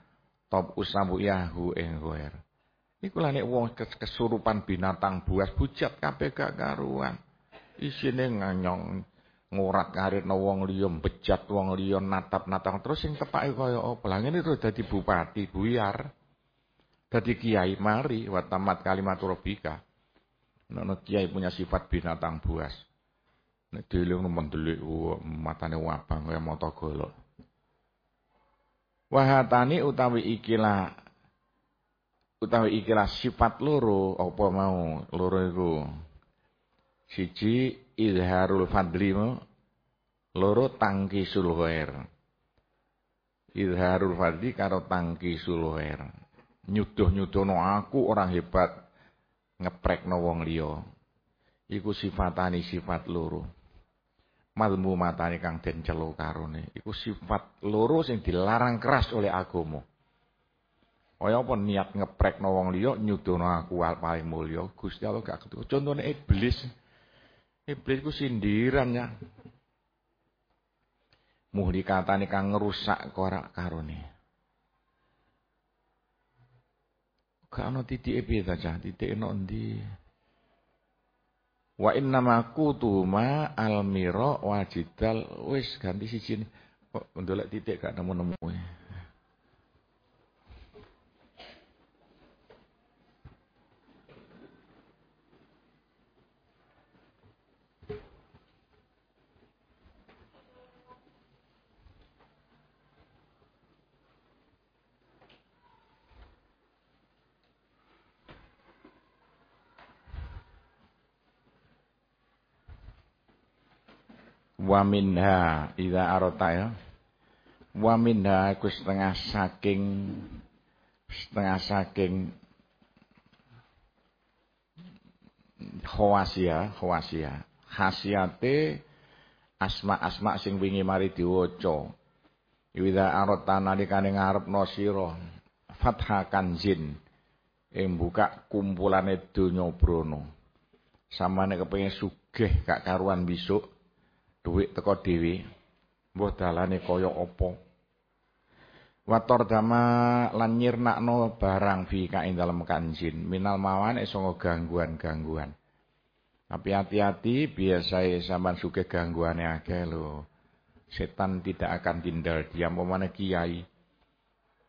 top usabu yahu ing goer iku lha nek wong kesurupan binatang buas bujat kabeh gak karuan isine nganyong ngorak karirno wong liya bejat wong liya natap-natap terus sing tepake kaya apa lha ngene terus dadi bupati buyar dadi kiai mari wa tamat kalimatur rabbika kiai punya sifat binatang buas. Nek dhewe mendelik matane wabang kaya mata golok. Wahatani utawi ikilah utawi ikilah sifat loro apa mau loro iku. Siji izharul fadli loro tangki sulhoer. Izharul fadli karo tangki sulhoer. Nyuduh-nyudono aku orang hebat ngeprekno wong liya. Iku sifatani sifat loro malmu matane kang den celo karone iku sifat loro sing dilarang keras oleh agama kaya apa niat ngeprekno wong liya nyudono aku paling mulya Gusti Allah gak ketu contone iblis iblis ku sindiran ya. Muhlikatane kang ngerusak korak karone. Gak ana titike cah? Titike eno endi? Wa inna ma kutuma almira wajidal. Wis ganti siji kok ndolek titik gak nemu-nemu. Wa minha idza arata ya. Wa minha iku setengah saking setengah saking khawasia khawasia. Khasiate asma-asma sing wingi mari diwaca. Idza arata nalikane ngarepno sira fatha kanjin ing buka kumpulane donya brono samane kepengin sugih gak karuan besok duit teko dhewe mbuh dalane kaya apa Wator dama lan nyirnakno barang fi ka ing dalem kanjin minal mawan iso gangguan-gangguan. Tapi hati-hati biasae sampean suke gangguane akeh lho. Setan tidak akan tinggal diam pemane kiai.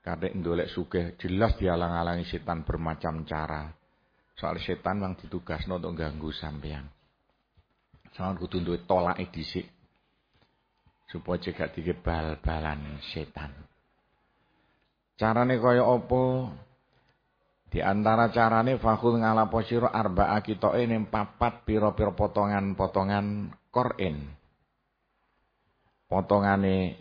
Kadek ndolek suke jelas dialang-alangi setan bermacam cara. Soal setan yang ditugasno untuk ganggu sampean. Sampeyan kudu duwe tolake dhisik. Supaya cegak dike bal-balan setan. Carane kaya apa? Di antara carane fakhul ngalapo sira arba'a kitoke ning papat pira-pira potongan-potongan Qur'an. Potongane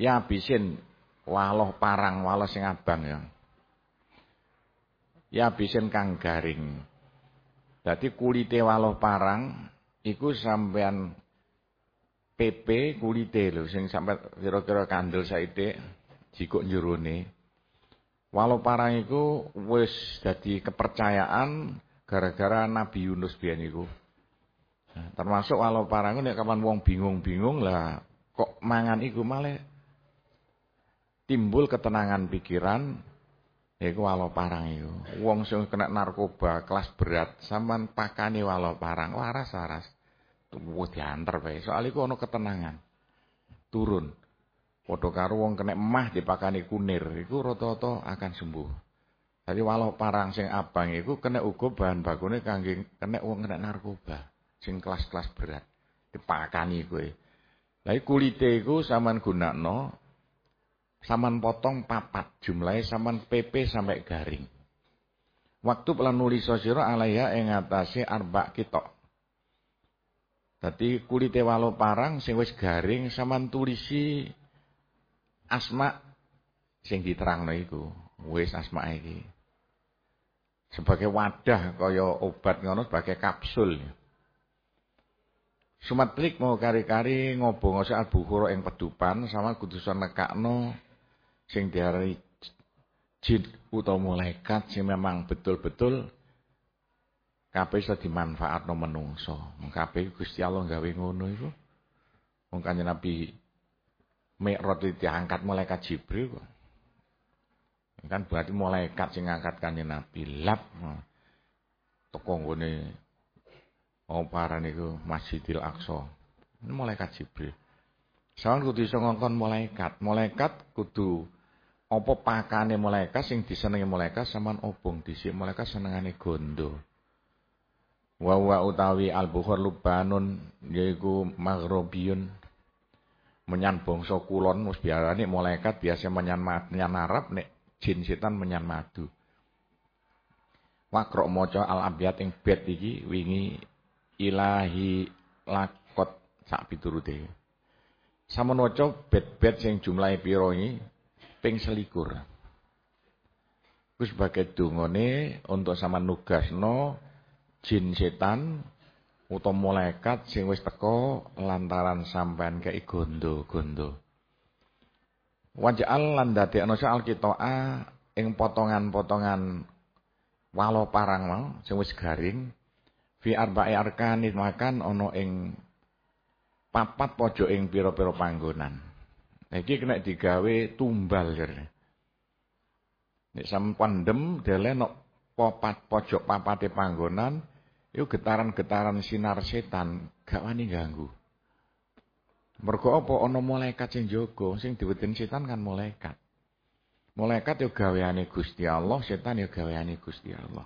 ya bisin waloh parang, waloh sing abang ya. Ya bisin kang garing. Dadi kulite waloh parang iku sampean PP kulite lho sing sampe kira-kira kandel saithik jikuk jerone. Waloh parang iku wis dadi kepercayaan gara-gara Nabi Yunus biyen iku. Nah, termasuk walau parang nek kapan wong bingung-bingung lah kok mangan iku malah timbul ketenangan pikiran Iku walau parang iku. Wong sing kena narkoba kelas berat sampean pakane walau parang waras-waras. Wis diantar bae. Soal iku ana ketenangan. Turun. Padha karo wong kena emah dipakani kunir, iku rata-rata akan sembuh. Jadi walau parang sing abang iku kena uga bahan bakune kangge kena wong kena narkoba sing kelas-kelas berat. Dipakani kowe. Lah kulite iku sampean gunakno sampean potong papat jumlahnya sampean PP sampai garing. Waktu pelan nulis sira alaya ing atase arba kitok. Dadi kulite walo parang sing wis garing sampean tulisi asma sing diterangno iku. Wis asma iki. Sebagai wadah kaya obat ngono sebagai kapsul. Sumatrik mau kari-kari ngobong ose al-bukhara ing pedupan sama kudusan nekakno sing diarani jin utawa malaikat sing memang betul-betul kabeh iso dimanfaatno menungso. Kabeh Gusti Allah gawe ngono iku. Wong Kanjeng Nabi Mi'raj diangkat malaikat Jibril kok. Kan berarti malaikat sing ngangkat Kanjeng Nabi lap. Teko nggone parah niku Masjidil Aqsa. Ini malaikat Jibril. Sawan kudu iso ngongkon malaikat. Malaikat kudu apa pakane malaikat sing disenengi malaikat sampean obong dhisik malaikat senengane gondo. Wa wa utawi al-bukhar lubanun yaiku maghrobiyun menyan bangsa kulon mus biarane malaikat biasa menyan menyan Arab nek jin setan menyan madu. Wakro maca al-abyat ing bet iki wingi ilahi lakot sak piturute. Sampun waca bet-bet sing jumlahe pira iki ping selikur. Wis sebagai dungane untuk sama nugasno jin setan utawa malaikat sing wis teko lantaran sampean kei gondo-gondo. Waja'al lan dadekno sa'al kitoa ing potongan-potongan walo parang mau sing wis garing fi arba'i arkanit makan ono ing papat pojok ing pira-pira panggonan. Iki kena digawe tumbal jare. Nek sampean dem dele nok papat pojok papate panggonan, iku getaran-getaran sinar setan gak wani ganggu. Mergo apa ana malaikat sing jaga, sing diweden setan kan malaikat. Malaikat yo gaweane Gusti Allah, setan yo gaweane Gusti Allah.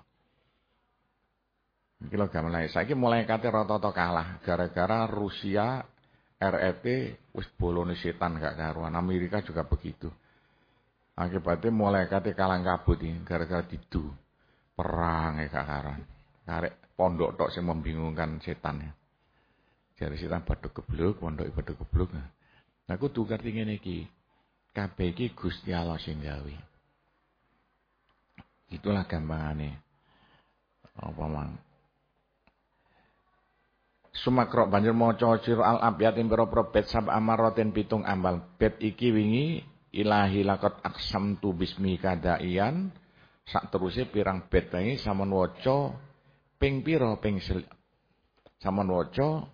Iki lho gamelan. Saiki mulai kate rata-rata kalah gara-gara Rusia RET wis bolone setan gak karuan. Amerika juga begitu. Akibatnya mulai kate kalang kabut ini gara-gara didu. Perang ya gak karuan. Karek pondok tok sing membingungkan setan ya. Jare setan badhe gebluk, pondok badhe gebluk. Nah aku tuh ngerti iki. Kabeh iki Gusti Allah sing gawe. Itulah gampangane. Apa mang? Sumakro banjur maca sira al abyat ing pira-pira bet sab amaratin pitung ambal. Bet iki wingi ilahi lakot aksam tu bismi kadaian. Sak terusé pirang bet wingi sampun waca ping pira ping sampun waca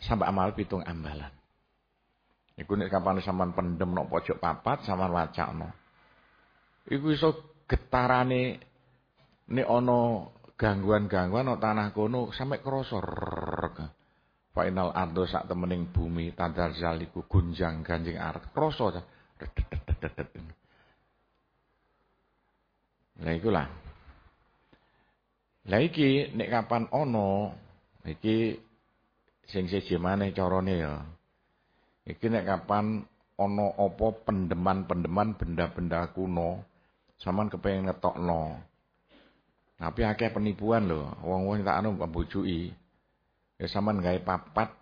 sampai amal pitung ambalan. Iku nek kapan sampean pendem nok pojok papat sampean wacakno. Iku iso getarane nek ana gangguan-gangguan no tanah kono sampai krosor. Final ardo sak temening bumi tandar zaliku gunjang ganjing art krasa. Lah ikulah. Lah iki nek kapan ono iki sing siji maneh carane ya. Iki nek kapan ono apa pendeman-pendeman benda-benda kuno sampean kepengin ngetokno. Tapi akeh penipuan lho. Wong-wong tak anu pembujuki. Ya sampean gawe papat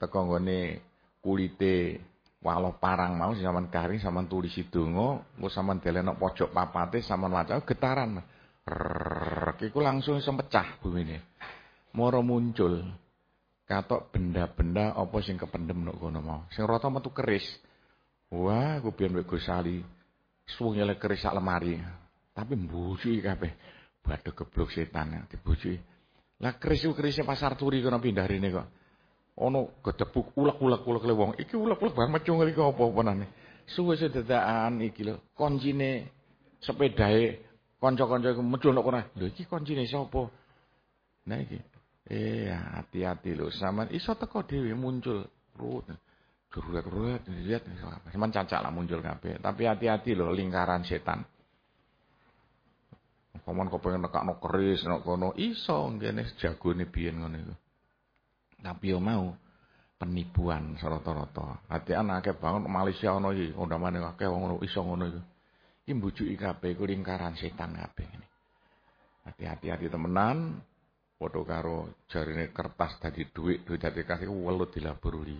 teko nggone kulite walo parang mau sampean garing sampean tulisi donga, engko sampean delenok pojok papate sampean waca getaran. Iku langsung iso pecah bumine. Moro muncul katok benda-benda apa sing kependem nok kono mau. Sing rata metu keris. Wah, ku biyen Gusali. Suwung nyelek keris sak lemari. Tapi mbusi kabeh. Badhe geblok setan dibojoki. Lah keris kerisnya pasar turi kena pindah rene kok. Ono gedebuk ulek-ulek ulek le wong. Iki ulek-ulek banget mecu iki apa-apa nane. Suwe sedataan iki lho, koncine sepedahe kanca-kanca iku medhun kok ora. Lho iki koncine sapa? Nah iki. Eh hati-hati lho, sampean iso teko dhewe muncul. Rut. Duruet-ruet lihat Sampeyan cancak lah muncul kabeh. Tapi hati-hati lho lingkaran setan. Paman kok pengen nekakno keris nek kono iso ngene jagone biyen ngono iku. Tapi yo mau penipuan rata-rata. Hati-an akeh banget Malaysia ana iki, undamane akeh wong iso ngono iku. Iki mbujuki kabeh iku lingkaran setan kabeh ini. Hati-hati temenan, padha karo jarine kertas dadi dhuwit, dhuwit dadi kasih welut dilaburuli.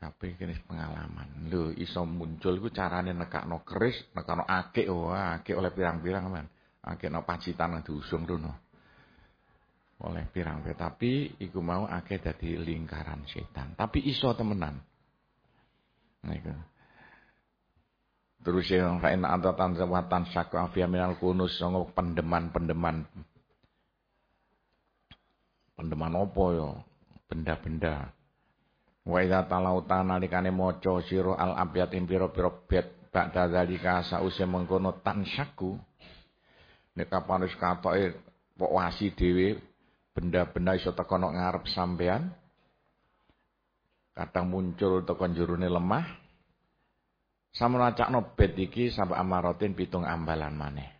Kabeh kene pengalaman. Lho iso muncul iku carane nekakno keris, nekakno akik, wah akik oleh pirang-pirang men. Akik no pacitan diusung rono oleh pirang tapi iku mau akeh dadi lingkaran setan. Tapi iso temenan. Niku terus yang fa'in antatan sewatan syaku afia minal kunus songo pendeman-pendeman. Pendeman opo yo? Benda-benda. Wa idza talauta nalikane maca sira al abyat ing pira-pira bet ba'da zalika sause mengkono tan syaku nek kapan wis katoke kok wasi dhewe benda-benda iso teko nok ngarep sampean kadang muncul teko njurune lemah. Sampun acakno bet iki sampai amarotin pitung ambalan maneh.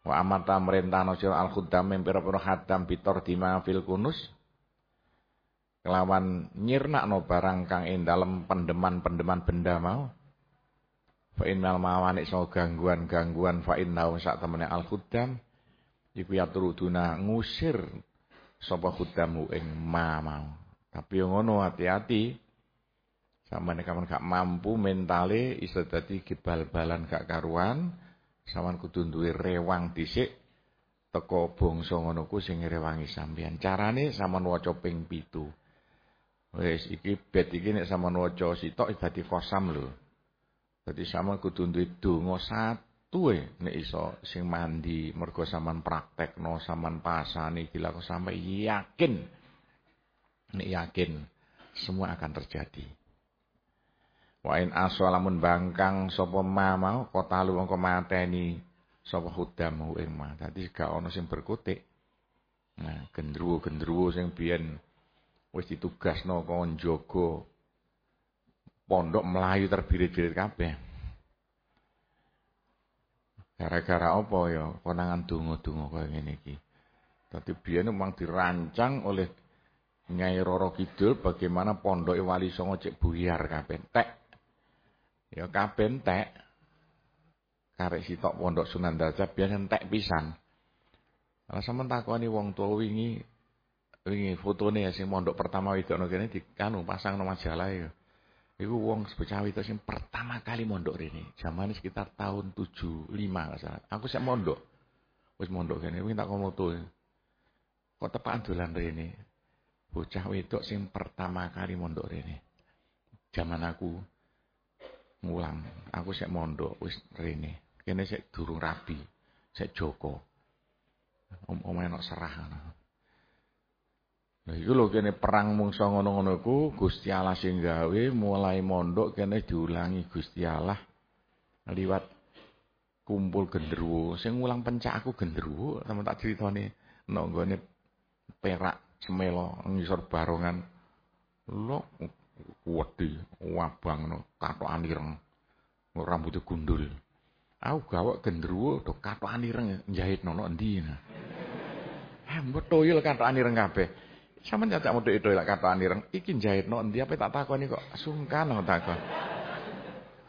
Wa amata merintahno sira al khuddam pira-pira hadam bitor dima fil kunus kelawan nyirnakno barang kang ing dalem pendeman-pendeman benda mau fa innal mawanik so gangguan-gangguan fa innahu sak temene al khuddam iku ya turuduna ngusir sapa khudamu ing ma mau. Tapi ngono hati-hati. Sampeyan kapan gak mampu mentale iso dadi gebal-balan gak karuan, sampean kudu duwe rewang dhisik teko bangsa ngono ku sing rewangi sampeyan. Carane sampean waca ping 7. Wis iki bet iki nek sampean waca sitok dadi kosam lho. Dadi sampean kudu duwe donga tuwe nek iso sing mandi mergo sampean praktekno sampean pasani gila kok sampe yakin. Nek yakin semua akan terjadi. Wa in asalamun bangkang sapa ma mau kota lu mongko mateni sapa hudamu ing ma. Dadi gak ana sing berkutik. Nah gendruwo-gendruwo sing biyen wis ditugasno kon jaga pondok melayu terbirit-birit kabeh Gara-gara apa ya? Konangan donga-donga kaya ngene iki. Dadi biyen memang dirancang oleh Nyai Roro Kidul bagaimana pondok Wali Songo cek buyar kabeh tek. Ya kabeh entek. Karek sitok pondok Sunan Daja biyen entek pisan. Lah sampean takoni wong tuwa wingi wingi fotone sing mondok pertama wedokno kene dikanu pasang no majalah ya. Iku wong Becawi itu sing pertama kali mondok rene. Zaman sekitar tahun 75 enggak salah. Aku sik mondok. Wis mondok kene wingi tak komoto. Kok tepakan dolan rene. Bocah wedok sing pertama kali mondok rene. Zaman aku ngulang, aku sik mondok wis rene. Kene sik durung rabi, sik Joko. Om-om enak serah ngono. Nah iku lho kene perang mungsa ngono-ngono iku Gusti Allah sing gawe mulai mondok kene diulangi Gusti Allah liwat kumpul gendruwo sing ngulang pencak aku gendruwo sama tak critane nek nggone perak semelo ngisor barongan. Lo wedi wabang no katokan ireng rambutnya gundul. Aku gawak gendruwo do katokan ireng njahit nono endi? Nah eh mbok toyol katokan ireng kabeh Sampeyan nyacak itu lak katani reng iki njahitno endi apa tak takoni kok sungkan kok takon.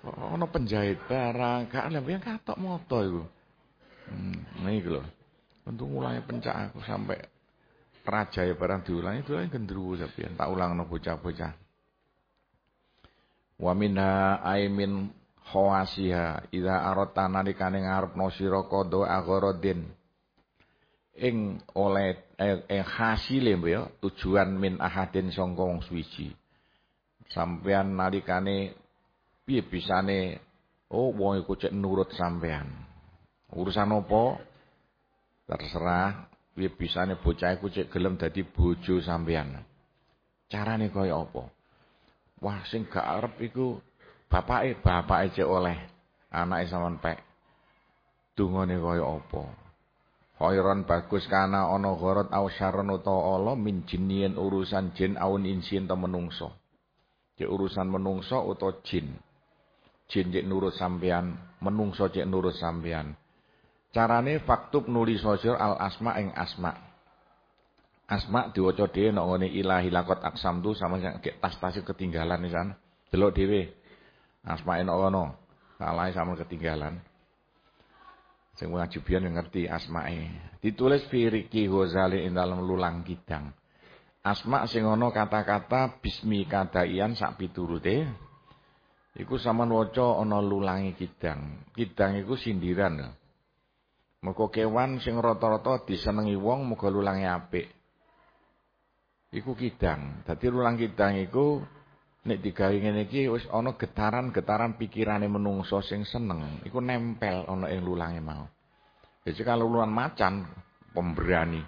Ono penjahit barang, gak yang katok moto iku. Hmm, niku lho. Untung ulangi pencak aku sampai raja ya barang diulangi itu lagi gendruwo sampeyan tak ulangno bocah-bocah. Wa minha aimin khawasiha idza aradta nalikane ngarepno sira qada agharadin ing oleh eh, hasile ya tujuan min ahadin sangka wong suwiji. Sampean nalikane piye bisane? Oh wong iku cek nurut sampean urusan apa? Terserah piye bisane bocah iku cek gelem dadi bojo sampean carane kaya apa? Wah sing gak arep iku bapake bapake cek oleh anake sampean pek. Dungane kaya apa khairan bagus kana ana gharat au syarrun utawa ala min jinnien urusan jin aun insin ta menungso. Cek urusan menungso utawa jin. Jin cek nurut sampean, menungso cek nurut sampean. Carane faktub nuli sosial al asma ing asma. Asma diwaca dhewe nek ngene ilahi lakot aksam tu sama kayak tas-tas ketinggalan di sana. Delok dhewe. Asma nek ngono. Salah sama ketinggalan. Sing ngaji biyen ngerti asmae. Ditulis fi Riki Ghazali ing dalam lulang kidang. Asma sing kata-kata bismi kadaian sak piturute. Iku sampean waca ana lulangi kidang. Kidang iku sindiran. Muga kewan sing rata-rata disenengi wong muga lulangi apik iku kidang. Dadi rulang kidang iku nek digawe ngene iki wis ana getaran-getaran pikirane menungso sing seneng, iku nempel ana ing lulange mau. Jadi kalau lulan macan pemberani.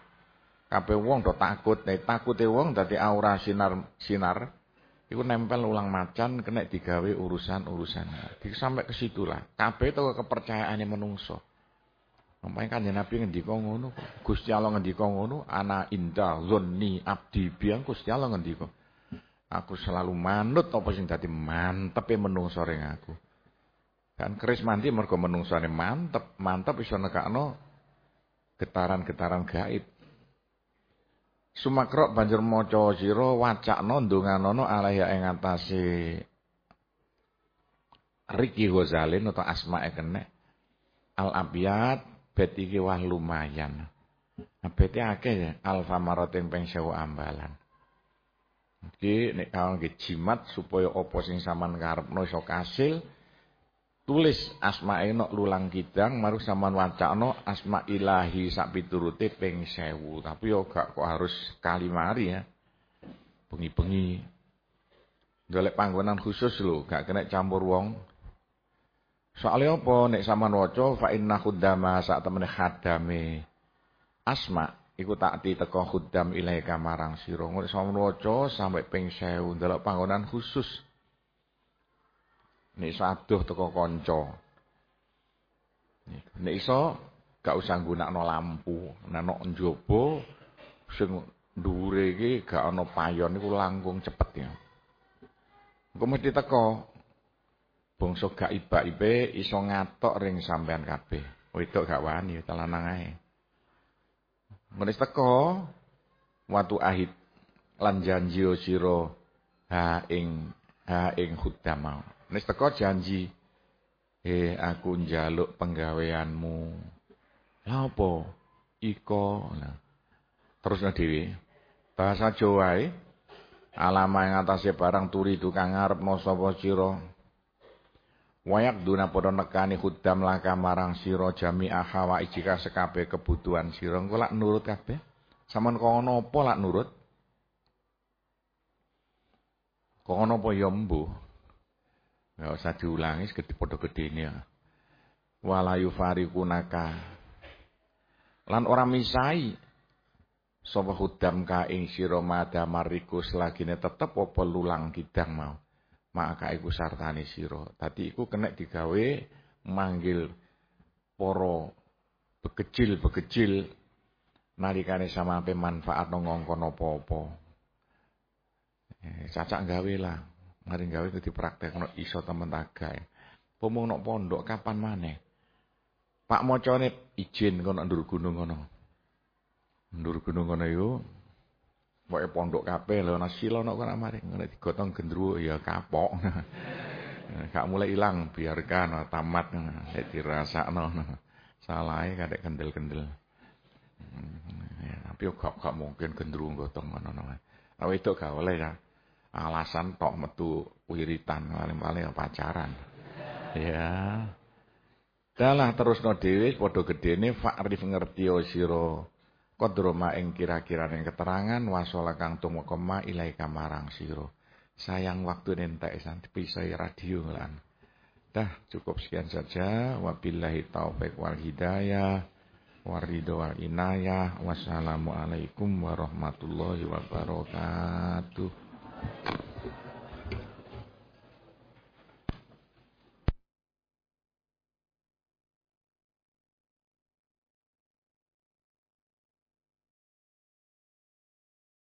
Kabeh wong do takut, nek takute wong dadi aura sinar sinar iku nempel ulang macan kena digawe urusan-urusan. Di sampai ke situ lah. Kabeh itu kepercayaane menungso. Sampai kan Nabi ngendika ngono, Gusti Allah ngendika ngono, ana inda zonni abdi biang Gusti Allah ngendika. Aku selalu manut apa sing dadi mantepe menungso ring aku. Kan keris mandi mergo menungsane mantep, mantep iso nekakno getaran-getaran gaib. Sumakrok banjur maca sira wacakno ndonganono alaiha ing atase Riki Ghazalin atau asmae kene. Al abiyat bet iki wah lumayan. Bete akeh ya, alfa marotin peng sewu ambalan. Iki nek kawon jimat supaya apa sing sampean karepno iso kasil, tulis asma nok lulang kidang maru sampean wacana asma ilahi sak piturute ping 1000. Tapi yo gak kok harus kalimari ya. Bengi-bengi. Golek panggonan khusus lho, gak kena campur wong. Soalnya apa nek sampean waca fa inna khuddama sak temene khadame asma iku takti teko khuddam ilaika marang sira. Sampean waca sampai ping 1000 ndelok panggonan khusus. Nek iso adoh teko kanca. Nek iso gak usah nggunakno lampu. Nek njaba sing dhuwure iki gak ana payon iku langkung cepet ya. Engko mesti teko bangsa gak iba-ibe iso ngatok ring sampean kabeh. Wedok gak wani telanang ae. Menis teko watu ahid lan janji sira ha ing ha ing khudam. Menis teko janji eh aku njaluk penggaweanmu. Lha? Iko. Nah. Terus dhewe. Bahasa Jawa alama ing atase barang turi tukang ngarepno sapa sira Wayak duna padha nekani khudam laka marang sira jami ahawa ijika sekabe kebutuhan sira engko lak nurut kabeh. Saman kono apa lak nurut? Kono apa ya mbuh. Enggak usah diulangi segede padha gedene ya. Wala yufariqunaka. Lan ora misai sapa khudam ka ing sira madamariku selagine tetep apa lulang kidang mau maka iku sartane sira. Dadi iku kena digawe manggil para bekecil-bekecil nalikane sampe manfaat nang ngongkon apa-apa. Eh, cacak gawe lah. Mari gawe itu dipraktekno iso temen tagae. Pomong nok pondok kapan maneh? Pak mocone izin kono ndur gunung kono. Ndur gunung kono iku Pokoke pondok kabeh lho ana sila nek ora mari ngene digotong gendruwo ya kapok. Gak mulai ilang biarkan tamat nek dirasakno. Salahe kadek kendel-kendel. Ya, tapi gak gak mungkin gendruwo gotong ngono. Nah itu gak oleh ya. Alasan tok metu wiritan paling-paling pacaran. Ya. Dalah no dhewe padha gedene fakrif ngerti sira Kodroma ing kira-kira ing keterangan wasola kang tumekema ilaika marang siro. Sayang waktu nentek san pisai radio lan. Dah cukup sekian saja. Wabillahi taufik wal hidayah. Warido wal inayah. Wassalamualaikum warahmatullahi wabarakatuh.